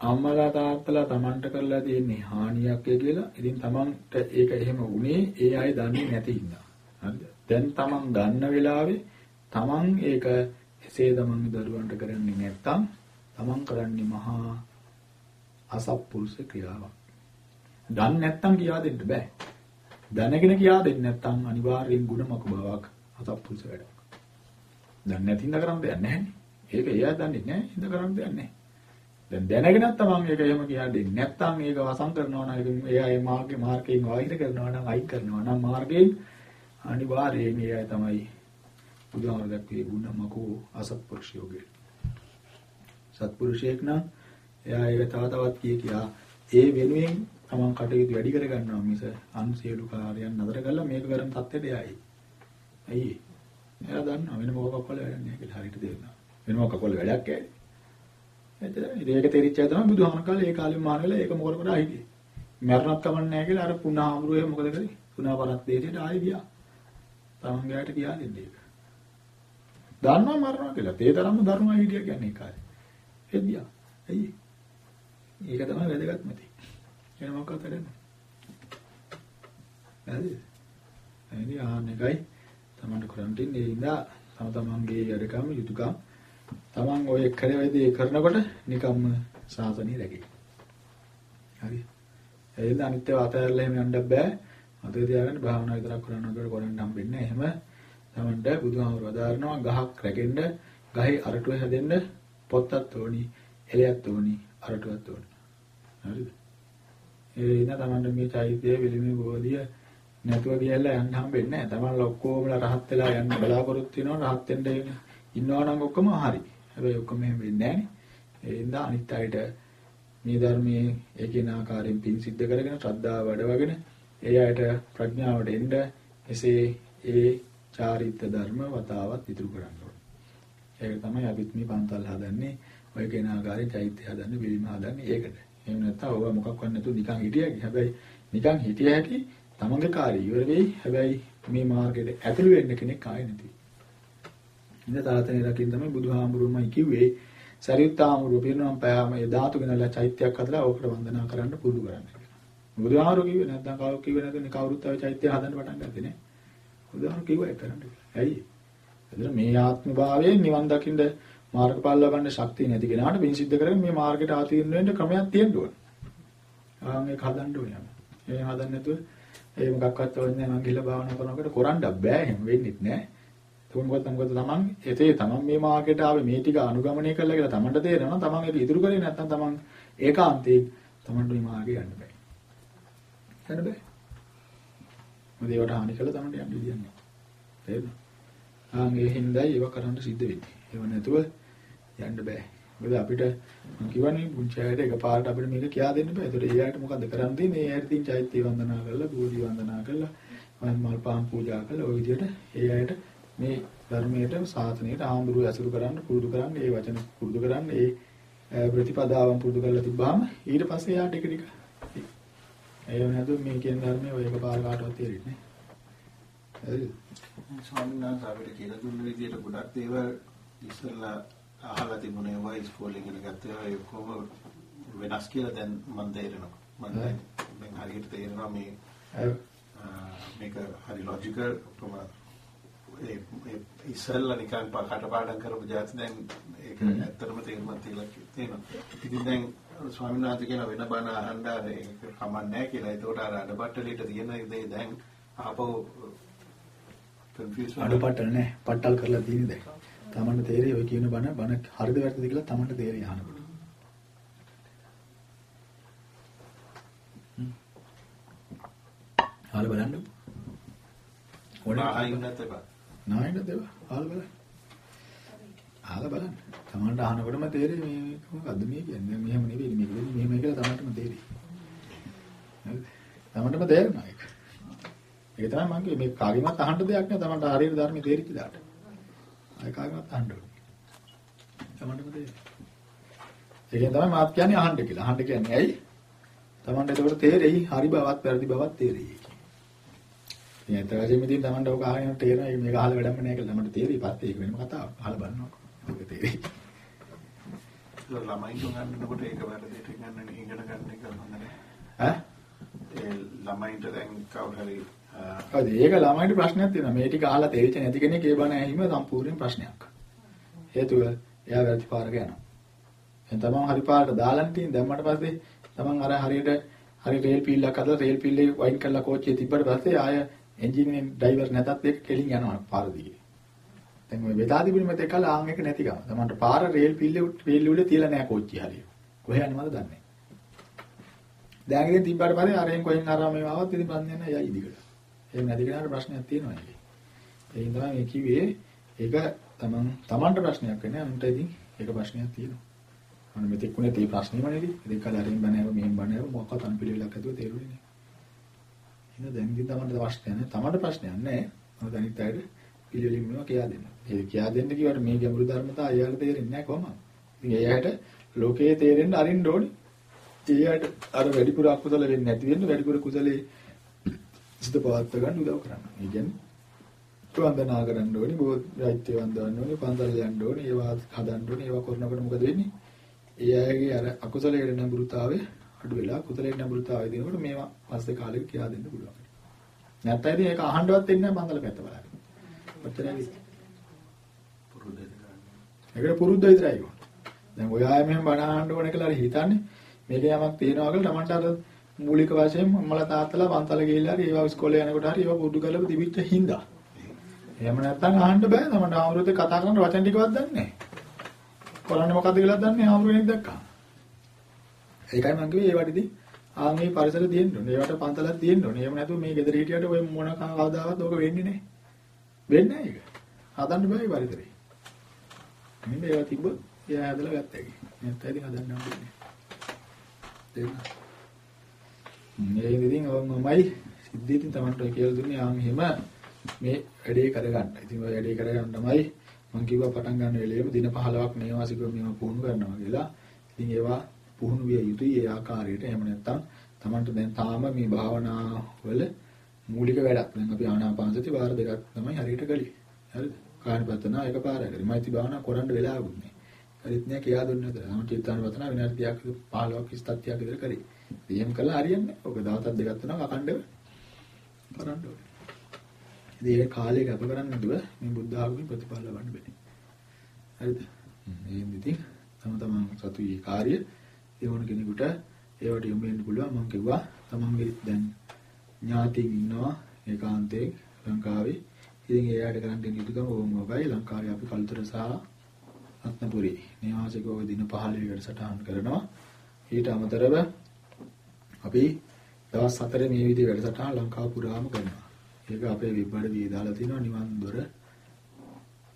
අම්මලා තාත්තලා Tamanට කරලා තියෙන්නේ හානියක් කියලා. ඉතින් Tamanට ඒක එහෙම වුණේ ඒ අය දන්නේ නැති හින්දා. හරිද? දැන් Taman දන්න වෙලාවේ Taman ඒක එසේ තමන්ගේ දරුවන්ට කරන්නේ නැත්තම් Taman කරන්නේ මහා අසත්පුරුෂ ක්‍රියාවක්. දන්නේ නැත්තම් කියා දෙන්න බෑ. දැනගෙන කියා දෙන්නේ නැත්තම් අනිවාර්යෙන් ಗುಣමක බවක් අසත්පුරුෂ වැඩක්. දන්නේ නැති ඉඳ කරන්න දෙයක් නැහැනේ. ඒක එයා දන්නේ නැහැ. ඉඳ කරන්න දෙයක් නැහැ. දැන් දැනගෙනත් තමන් මේක එහෙම කියන්නේ නැත්නම් මේක වසන් කරනවා නම් එයා ඒ මාර්ගේ මාර්ගයෙන් වෛර කරනවා නම් අයින් කරනවා නම් මාර්ගයෙන් අනිවාර්යයෙන් එයා තමයි බුදුහාමර දැක්වේ ගුණමකෝ අසත්පුරුෂයෝගේ සත්පුරුෂයෙක් නම් එයා ඒක තව තවත් කිය කියා ඒ වෙනුවෙන් තමන් කටයුතු වැඩි කර ගන්නවා මිස අන් සියලු කාර්යයන් නතර කරලා මේක කරන තත්ත්වයට යයි. ඇයි? එයා දන්නවා වෙන මොකක් කවල වැඩක් නැහැ කියලා හරියට තේරෙනවා. වෙන මොකක් කවල වැඩක් ඇයි? එතන ඒක තේරිච්ච අය තමයි බුදුහාමර කාලේ ඒ කාලෙම මාන වෙලා ඒක මොකද කරා හිටියේ. මරණක් කමන්නේ නැහැ කියලා අර පුණාහමුරුවේ මොකද කරේ? පුණා පරත් දෙයට ආයෙ ගියා. තමන්ගේ අයට කියා දෙන්නේ ඒක. දන්නවා මරනවා කියලා. ඒ තරම්ම ධර්මයි හිටියා කියන්නේ ඒ කාලේ. එදියා. ඇයි? ඒක තමයි වැදගත්ම දේ. එන මොකක්ද කරන්නේ? හරි. එනි ආනෙකයි තමන්ට කරන් තින්නේ ඉඳා තම තමන්ගේ යඩකම් යුතුයකම් තමන් ඔය කරවේදී කරනකොට නිකම්ම සාසනිය රැකේ. හරි. එහෙනම් අනිත්‍යව අතහැරලා එහෙම යන්න බෑ. අතේ තියාගන්න භාවනා විතරක් කරනකොට කරන්න හම්බෙන්නේ නැහැ. එහෙම තමන්ට බුදුහාමුදුරුවෝ වදාරනවා ගහක් රැකෙන්න ගහේ අරටුව හැදෙන්න පොත්තක් ඕනි, එලයක් ඕනි, අරටුවක් ඕනි. හරිද? ඒ ඉන්න තමන්ට මේ චෛත්‍යය පිළිමේ බෝධිය නැතුව ගියලා යන්න හම්බෙන්නේ නැහැ. තමන්ලා ඔක්කොමලා රහත් වෙලා යන්න බලාපොරොත්තු වෙනවා රහත් වෙන්න ඉන්නවා නම් ඔක්කොම හරි. හැබැයි ඔක්කොම එහෙම වෙන්නේ නැහැ. ඒ ඉඳා අනිත් අයට මේ ධර්මයේ ඒකේන ආකාරයෙන් පින් සිද්ධ කරගෙන ශ්‍රද්ධාව වඩවගෙන ඒ අයට ප්‍රඥාවට එන්න එසේ ඒ චාරිත්‍ර ධර්ම වතාවත් ඉතුරු කරන්න ඕනේ. ඒක තමයි අපිත් මේ පන්තල් හදන්නේ. ඔය කෙන ආකාරයෙන් චෛත්‍ය හදන්නේ, පිළිම හදන්නේ ඒකට. එහෙම නැත්නම් ඔය මොකක්වත් නැතුව නිකන් හිටියයි. හැබැයි නිකන් හිටිය හැකි තමන්ගේ කාර්යය ඉවර වෙයි. හැබැයි මේ මාර්ගයට ඇතුළු වෙන්න කෙනෙක් ආයෙ නැති. ඉන්න තාතනේ රකින්න තමයි බුදුහාමුදුරුවෝමයි කිව්වේ. සරියුත් ආමුරුව පිරිනවම් පෑම ඒ ධාතු ගණලා චෛත්‍යයක් හදලා ඕකට වන්දනා කරන්න පුරුදු කරන්න කියලා. බුදුහාමුදුරුවෝ කිව්වේ නැත්නම් කවුරු කිව්වේ නැත්නම් කවුරුත් ආවේ චෛත්‍ය හදන්න පටන් ගත්තේ නෑ. බුදුහාමුදුරුවෝ කිව්වා ඒක කරන්න කියලා. ඇයි? එතන මේ ආත්ම භාවයෙන් නිවන් දකින්න මාර්ගඵල ලබන්න ශක්තිය නැති කෙනාට පින් සිද්ධ කරගෙන මේ මාර්ගයට ආතීර්ණ වෙන්න ක්‍රමයක් තියෙන්න ඕන. ආන් ඒක හදන්න ඕනේ. ඒ හදන්න නැතුව ඒ මොකක්වත් ඕනේ නැහැ මං ගිහලා භාවනා කරනකොට කරන්න බෑ එහෙම වෙන්නේ නැහැ. ඒක මොකද මොකද තමන් එතේ තමන් මේ මාර්ගයට ආවේ මේ ටික අනුගමනය කළා කියලා තමන්ට තේරෙනවා තමන් ඒක ඉදිරි කරේ නැත්නම් තමන් ඒකාන්තයෙන් තමන්ට මේ මාර්ගය යන්න බෑ. යන්න බෑ. මොකද ඒවට හානි කළා තමන්ට යන්න විදියක් නෑ. තේරෙනවද? ආන් ඒ හින්දායි ඒව කරන්න සිද්ධ වෙන්නේ. ඒව නැතුව යන්න බෑ. මොකද අපිට මම කියවනේ පුංචායට එකපාරට අපිට මේක කියා දෙන්න බෑ. ඒතකොට ඒ අයට මොකද්ද කරන් තියෙන්නේ? ඒ අයට තින් චෛත්‍ය වන්දනා කරලා, බෝධි වන්දනා කරලා, මල් පාන් පූජා කරලා ওই විදිහට ඒ අයට මේ ධර්මයට සාසනයට ආඳුරු ඇසුරු කරන්න පුරුදු කරන්න ඒ වචන පුරුදු කරන්න ඒ ප්‍රතිපදාවන් පුරුදු කරලා තිබ්බාම ඊට පස්සේ යාට ටික ටික. ඒ වෙනතු මේ කියන ධර්මයේ ඔය එකපාර කාටවත් තේරෙන්නේ නැහැ. හරිද ස්වාමීන් වහන්සේ අපිට කියලා දුන්න විදිහට ගොඩක් දේවල් ඉස්සෙල්ලා අහලා තිබුණේ ඒවා ඉස්කෝලේ ඉගෙන ගත්තා ඒ කොහොම වෙනස් කියලා දැන් මම තේරෙනවා. මම දැන් හරියට තේරෙනවා මේ මේක හරි ලොජිකල් ඒ ඉස්සල්ලා නිකන් කටපාඩම් කරපු જાති දැන් ඒක ඇත්තටම තේරුමක් තියලා තියෙනවා. ඉතින් දැන් ස්වාමීන් වහන්සේ කියන වෙන බණ අහන්න ඒක කමන්නේ කියලා. ඒකට අර අඩපට්ටලියට තියෙන දේ දැන් ආපහු කන්ෆියුස් අඩපට්ටල නෑ. පට්ටල් කරලා තියෙන දැන්. තමන්න තේරෙයි ඔය කියන බණ බණ හරිද වැරදිද කියලා තමන්න තේරෙයි අහනකොට. හාල බලන්න. ඕනේ අහින්න නැත්නම් නායන දේව අහලා බලන්න. අහලා බලන්න. Tamanට අහනකොටම තේරෙයි මේ මොකද්ද මේ කියන්නේ. මෙහෙම නෙවෙයි මේක වෙන්නේ මෙහෙමයි කියලා Tamanටම තේරෙයි. හරිද? Tamanටම තේරෙනවා ඒක. ඒක තමයි මම කිව්වේ මේ කාගෙවත් අහන්න දෙයක් නෑ Tamanට හරියට ධර්මයේ තේරිච්ච දාට. ආයි කාගෙවත් අහන්න ඕනේ. Tamanටම තේරෙයි. ඒකෙන් තමයි මාත් කියන්නේ අහන්න කියලා. අහන්න කියන්නේ ඇයි? Tamanට එතකොට තේරෙයි හරි බවත් වැරදි බවත් තේරෙයි. ඉතින් ඒත් වශයෙන් ඉතින් Tamanට ඔක අහගෙන තේරෙනවා මේක අහලා වැඩක් නැහැ කියලා Tamanට තේරෙයි. පස්සේ ඒක වෙනම කතාවක්. අහලා බලනවා. ඒක තේරෙයි. ළමයින් ගන්නකොට ඒක වැරදිට ගන්න ඉගෙන ගන්න එක හොඳ නැහැ. ඈ? ඒ ළමයින්ට දැන් කවුරු හරි හරිද? ඒක ළමයින්ට ප්‍රශ්නයක් තියෙනවා. මේ ටික අහලා තේරිච්ච නැති කෙනෙක් ඒ බණ ඇහිම සම්පූර්ණ ප්‍රශ්නයක්. හේතුව එයා වැරදි පාරක යනවා. දැන් තමන් හරි පාරට දාලා තියෙන දැම්මට පස්සේ තමන් අර හරියට හරි රේල් පීල්ලක් අදලා රේල් පීල්ලේ වයින් කරලා කෝච්චියේ තිබ්බට පස්සේ ආය එන්ජින් ඩ්‍රයිවර් නැතත් ඒක කෙලින් යනවා පාර දිගේ. දැන් ඔය වෙදා තිබුණ මෙතේ කල ආන් එක නැතිකම. තමන්ට පාර රේල් පීල්ලේ රේල් උඩ තියලා නැහැ කෝච්චිය හරියට. කොහේ යන්නවද දන්නේ නැහැ. දැන් ඉතින් තිබ්බට පස්සේ අරෙන් කොහෙන් ආරම මේ ආවත් ඉතින් බන් යන යයි දිගට. එහෙම නැති කෙනාට ප්‍රශ්නයක් තියෙනවා ඒකේ. ඒ හින්දා මේ කිව්වේ ඒක තමන් තමන්ට ප්‍රශ්නයක් වෙන්නේ අනුන්ට ඉතින් ඒක ප්‍රශ්නයක් තියෙනවා. අන්න මෙතෙක් උනේ තේ ප්‍රශ්නේම නේද? ඉතින් කල අරින් බණෑව මෙහෙන් බණෑව මොකක්වත් අන්පිළිවෙලක් ඇතුව තේරුනේ නෑ. එහෙනම් දැන් ඉතින් තමන්ට ප්‍රශ්නයක් නෑ. තමන්ට ප්‍රශ්නයක් නෑ. මොකද අනිත් අයට පිළිවෙලින් මේවා කියා දෙන්න. ඒ කියා දෙන්න කිව්වට මේ ගැඹුරු ධර්මතා අයයාට තේරෙන්නේ නෑ කොහොමද? ඉතින් එයාට ලෝකයේ තේරෙන්න අරින්න ඕනේ. එයාට අර වැඩිපුර අකුසල වෙන්නේ නැති වෙන්න වැඩිපුර කුසලයේ සිත පවත්ව ගන්න උදව් කරන්න. ඒ කියන්නේ වන්දනා කරන්න ඕනේ, බෝධිත්‍ය වන්දනන්න ඕනේ, පන්සල් යන්න ඕනේ, ඒවා හදන්න ඕනේ, ඒවා කරනකොට මොකද වෙන්නේ? ඒ අයගේ අර අකුසලයේ නැඹුරුතාවය අඩු වෙලා කුසලයේ නැඹුරුතාවය දෙනකොට මේවා පස්සේ කාලෙක කියා දෙන්න පුළුවන්. නැත්නම් ඉතින් ඒක අහන්නවත් වෙන්නේ නැහැ බන්දල පැත්ත බලන්න. ඔච්චරයි. ඒකට පුරුද්ද විතරයි ඕන. දැන් ඔය ආයෙ මෙහෙම බණ අහන්න ඕන කියලා හරි හිතන්නේ මේක යමක් තියෙනවා කියලා Tamanට අර මූලික වශයෙන් අම්මලා තාත්තලා පන්සල ගිහිල්ලා හරි ඒවා ඉස්කෝලේ යනකොට හරි ඒවා පුරුදු කරලා තිබිච්ච හින්දා. එහෙම නැත්නම් අහන්න බෑ Tamanට ආවෘතේ කතා කරන වචන ටිකවත් දන්නේ නැහැ. කරන්නේ මොකද්ද කියලා දන්නේ ආවෘ කෙනෙක් දැක්කා. ඒකයි මම කිව්වේ ඒ වටිදී ආන් මේ පරිසර තියෙන්න ඕනේ. ඒවට පන්සලක් තියෙන්න ඕනේ. එහෙම නැතුව මේ ගෙදර හිටියට ඔය මොන කවදාවත් ඕක වෙන්නේ නැහැ. වෙන්නේ නැහැ ඒක. හදන්න බෑ මේ පරිසරේ. මෙන්න ඒවා තිබ්බොත් එයා හදලා ගත්තා ඒක. නැත්නම් ඉතින් හදන්න හම්බෙන්නේ නැහැ. මේ ඉතින් මමයි සිද්ධියකින් Tamanට ඔය කියලා දුන්නේ ආන් එහෙම මේ වැඩේ කරගන්න. ඉතින් ඔය වැඩේ කරගන්න තමයි මම කිව්වා පටන් ගන්න වෙලේම දින 15ක් නේවාසිකව මේවා පුහුණු කරනවා කියලා. ඉතින් ඒවා පුහුණු විය යුතුයි ඒ ආකාරයට. එහෙම නැත්නම් Tamanට දැන් තාම මේ භාවනා වල මූලික වැඩක්. දැන් අපි ආනාපානසති වාර දෙකක් තමයි හරියට කළේ. හරිද? කායපතනා එකපාරයි කරේ. මෛත්‍රී භාවනා කරන්න වෙලාවුත් නෑ. හරිත් නෑ කියා දුන්නේ නැතර. මම චිත්තානුපතනා විනාඩි 30ක් 15ක් 20ක් විතර කරේ. එහෙම කළා හරියන්නේ. ඔක දවස් දෙකක් තුනක් අකණ්ඩව කරන්න ඕනේ. ඉතින් ඒ කාලේ ගත කරන්න නදුව මේ බුද්ධ ආගමේ ප්‍රතිඵල ලබන්න බෑ. හරිද? එහෙනම් ඉතින් තම තමන් සතුයේ කාර්ය ඒ වුණ කෙනෙකුට ඒවට යොමු වෙන්න පුළුවන්. මම කිව්වා තමන්ගේ දැන් ඥාතීන් ඉන්නවා ඒකාන්තයෙන් ලංකාවේ. ඉතින් එයාට කරන්න දෙන යුතුකම ඕම ඔබයි ලංකාවේ අපි කල්තර සහ රත්නපුරි. නිවාසිකව දින 15 වැඩසටහන් කරනවා. ඊට අමතරව අපි දවස් 4 මේ විදිහේ වැඩසටහන් ලංකාව පුරාම කරනවා. ඒක අපේ වෙබ් අඩවියේ දාලා තිනවා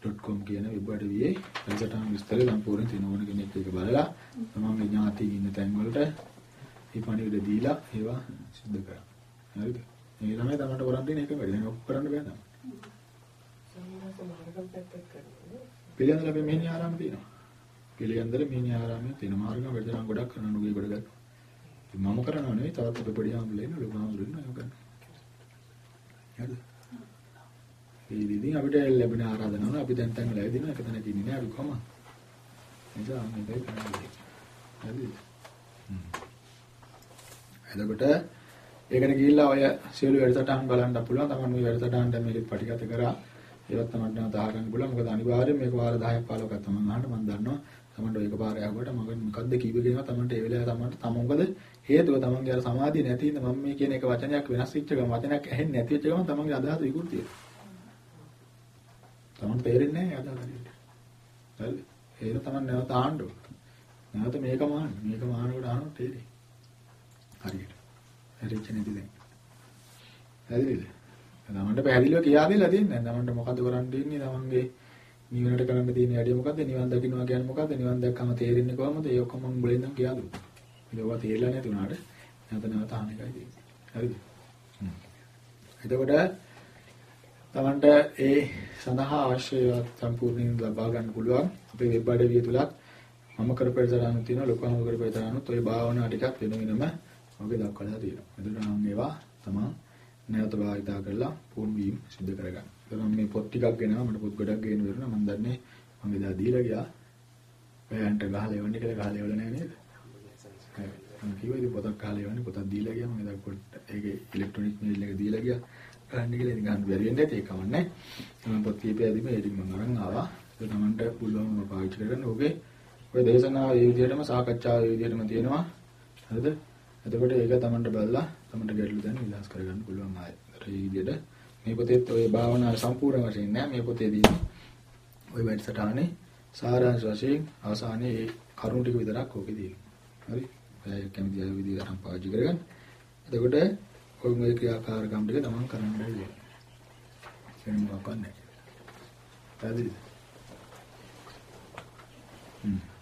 නිවන්දොර.com කියන වෙබ් අඩවියේ වැඩසටහන් විස්තර සම්පූර්ණ තියෙන ඕන කෙනෙක් ඒක බලලා තමන්ගේ ඥාතීන් ඉන්න තැන් වලට මේ පණිවිඩ දීලා ඒවා සිද්ධ කරා හරිද මේ ළමයි තමන්ට කරන් දෙන එක වැඩි දැන් ඔක් කරන්න බෑ තමයි පිළියන්දල අපි මෙහි ආරාම තියෙනවා. පිළියන්දල මෙහි ආරාමයේ තියෙන මාර්ගම වැඩතරම් ගොඩක් කරන නුගේ ගොඩ ගන්න. මම කරනවා නෙවෙයි තවත් අපේ පොඩි ආම්ලේ ඉන්න ලොකු ආම්ලේ ඉන්න ඒක ගන්න. හරිද? ඒ විදිහින් අපිට ලැබෙන ආරාධනාව අපි දැන් තැන් වල ඇවිදිනවා එක තැනක ඉන්නේ නෑ අපි කොහොමද? නිසා මේකයි කරන්නේ. හරිද? එතකොට ඒකට ගිහිල්ලා ඔය සියලු වැඩසටහන් බලන්න පුළුවන්. තමන් මේ වැඩසටහන් දැන් මේකත් පටිගත කරා. ඒවත් තමයි නැවත අහගන්න පුළුවන්. මොකද අනිවාර්යයෙන් මේක වාර 10ක් 15ක් තමයි අහන්න මම දන්නවා. තමන්ට ඒක පාර යහුවට මම මොකද්ද කිව්වේ කියනවා තමන්ට ඒ වෙලාවේ තමන්ට තම මොකද හේතුව තමන්ගේ අර සමාධිය නැති ඉඳ මම මේ කියන එක වචනයක් වෙනස් වෙච්ච ගමන් වචනයක් ඇහෙන්නේ නැති වෙච්ච ගමන් තමන්ගේ අදහස විකෘති වෙනවා. තමන්ට තේරෙන්නේ නැහැ අදහස හරියට. හරිද? ඒක තමන් නැවත ආන්න ඕන. නැවත මේකම ආන්න. මේකම ආනකොට ආනොත් තේරෙයි. හරියට. හරිච්ච නැති දැන්. පැහැදිලිද? තමන්ට පැහැදිලිව කියා දෙලා තියෙන්නේ. තමන්ට මොකද කරන්න ඉන්නේ? තමන්ගේ නිවනට කරන්න තියෙන වැඩේ මොකද්ද? නිවන් දකින්නවා කියන්නේ මොකද්ද? නිවන් දැක්කම තේරෙන්නේ කොහොමද? ඒ ඔක්කොම මම මුලින්ම කියා දුන්නා. ඒක තේරෙලා නැති උනාට නැවත නැවත අහන එකයි තියෙන්නේ. හරිද? හ්ම්. එතකොට තමන්ට ඒ සඳහා අවශ්‍ය ඒවා සම්පූර්ණයෙන් ලබා ගන්න පුළුවන්. අපේ වෙබ් අඩවිය තුලත් මම කරපේතරාණු තියෙනවා ලොකුම කරපේතරාණුත් ওই භාවනා ටිකක් වෙන වෙනම ඔගේ දක්වලා තියෙනවා. එතකොට නම් ඒවා තමන් නැවත භාවිතා කරලා පුහුණු වීම සිදු කරගන්න. එතකොට මේ පොත් ටිකක් ගෙනවා මට පොත් ගොඩක් ගේන්න වෙනවා මම දන්නේ මම එදා දීලා ගියා. ඔයන්ට ගහලා එවන්නේ කියලා ගහලා එවල නැහැ නේද? හරි. මම කිව්වා ඉතින් පොතක් ගහලා එවන්නේ පොතක් දීලා ගියා මම එදා පොත් ඒකේ ඉලෙක්ට්‍රොනික මේල් එක දීලා ගියා. ගන්න කියලා ඉතින් ගන්න බැරි වෙන්නේ නැති ඒකම නැහැ. මම පොත් කීපය ඇදීම ඒක මම අරන් ආවා. ඒක තමන්ට පුළුවන් මම පාවිච්චි කරගන්න. ඕකේ ඔය දේශනාව ඒ විදිහටම සාකච්ඡාව ඒ විදිහටම තියෙනවා. හරිද? එතකොට ඒක තමන්ට බලලා තමන්ට ගැටලු දැන් විලාස් කරගන්න පුළුවන් ආයෙ. ඒ විදිහට මේ පොතේත් ඔය භාවනාව සම්පූර්ණ වශයෙන් නෑ මේ පොතේදී ඔය වැඩසටහනේ සාරාංශ වශයෙන් අවසානයේ ඒ කරුණු ටික විතරක් ඕකේ තියෙනවා. හරි? ඔය කැමති අය විදිහට අරන් පාවිච්චි කරගන්න. එතකොට ඔය මේ ක්‍රියාකාරකම් ටික තමන් කරන්න වෙනවා. වෙන මොකක්වත් නැහැ. පැහැදිලිද? හ්ම්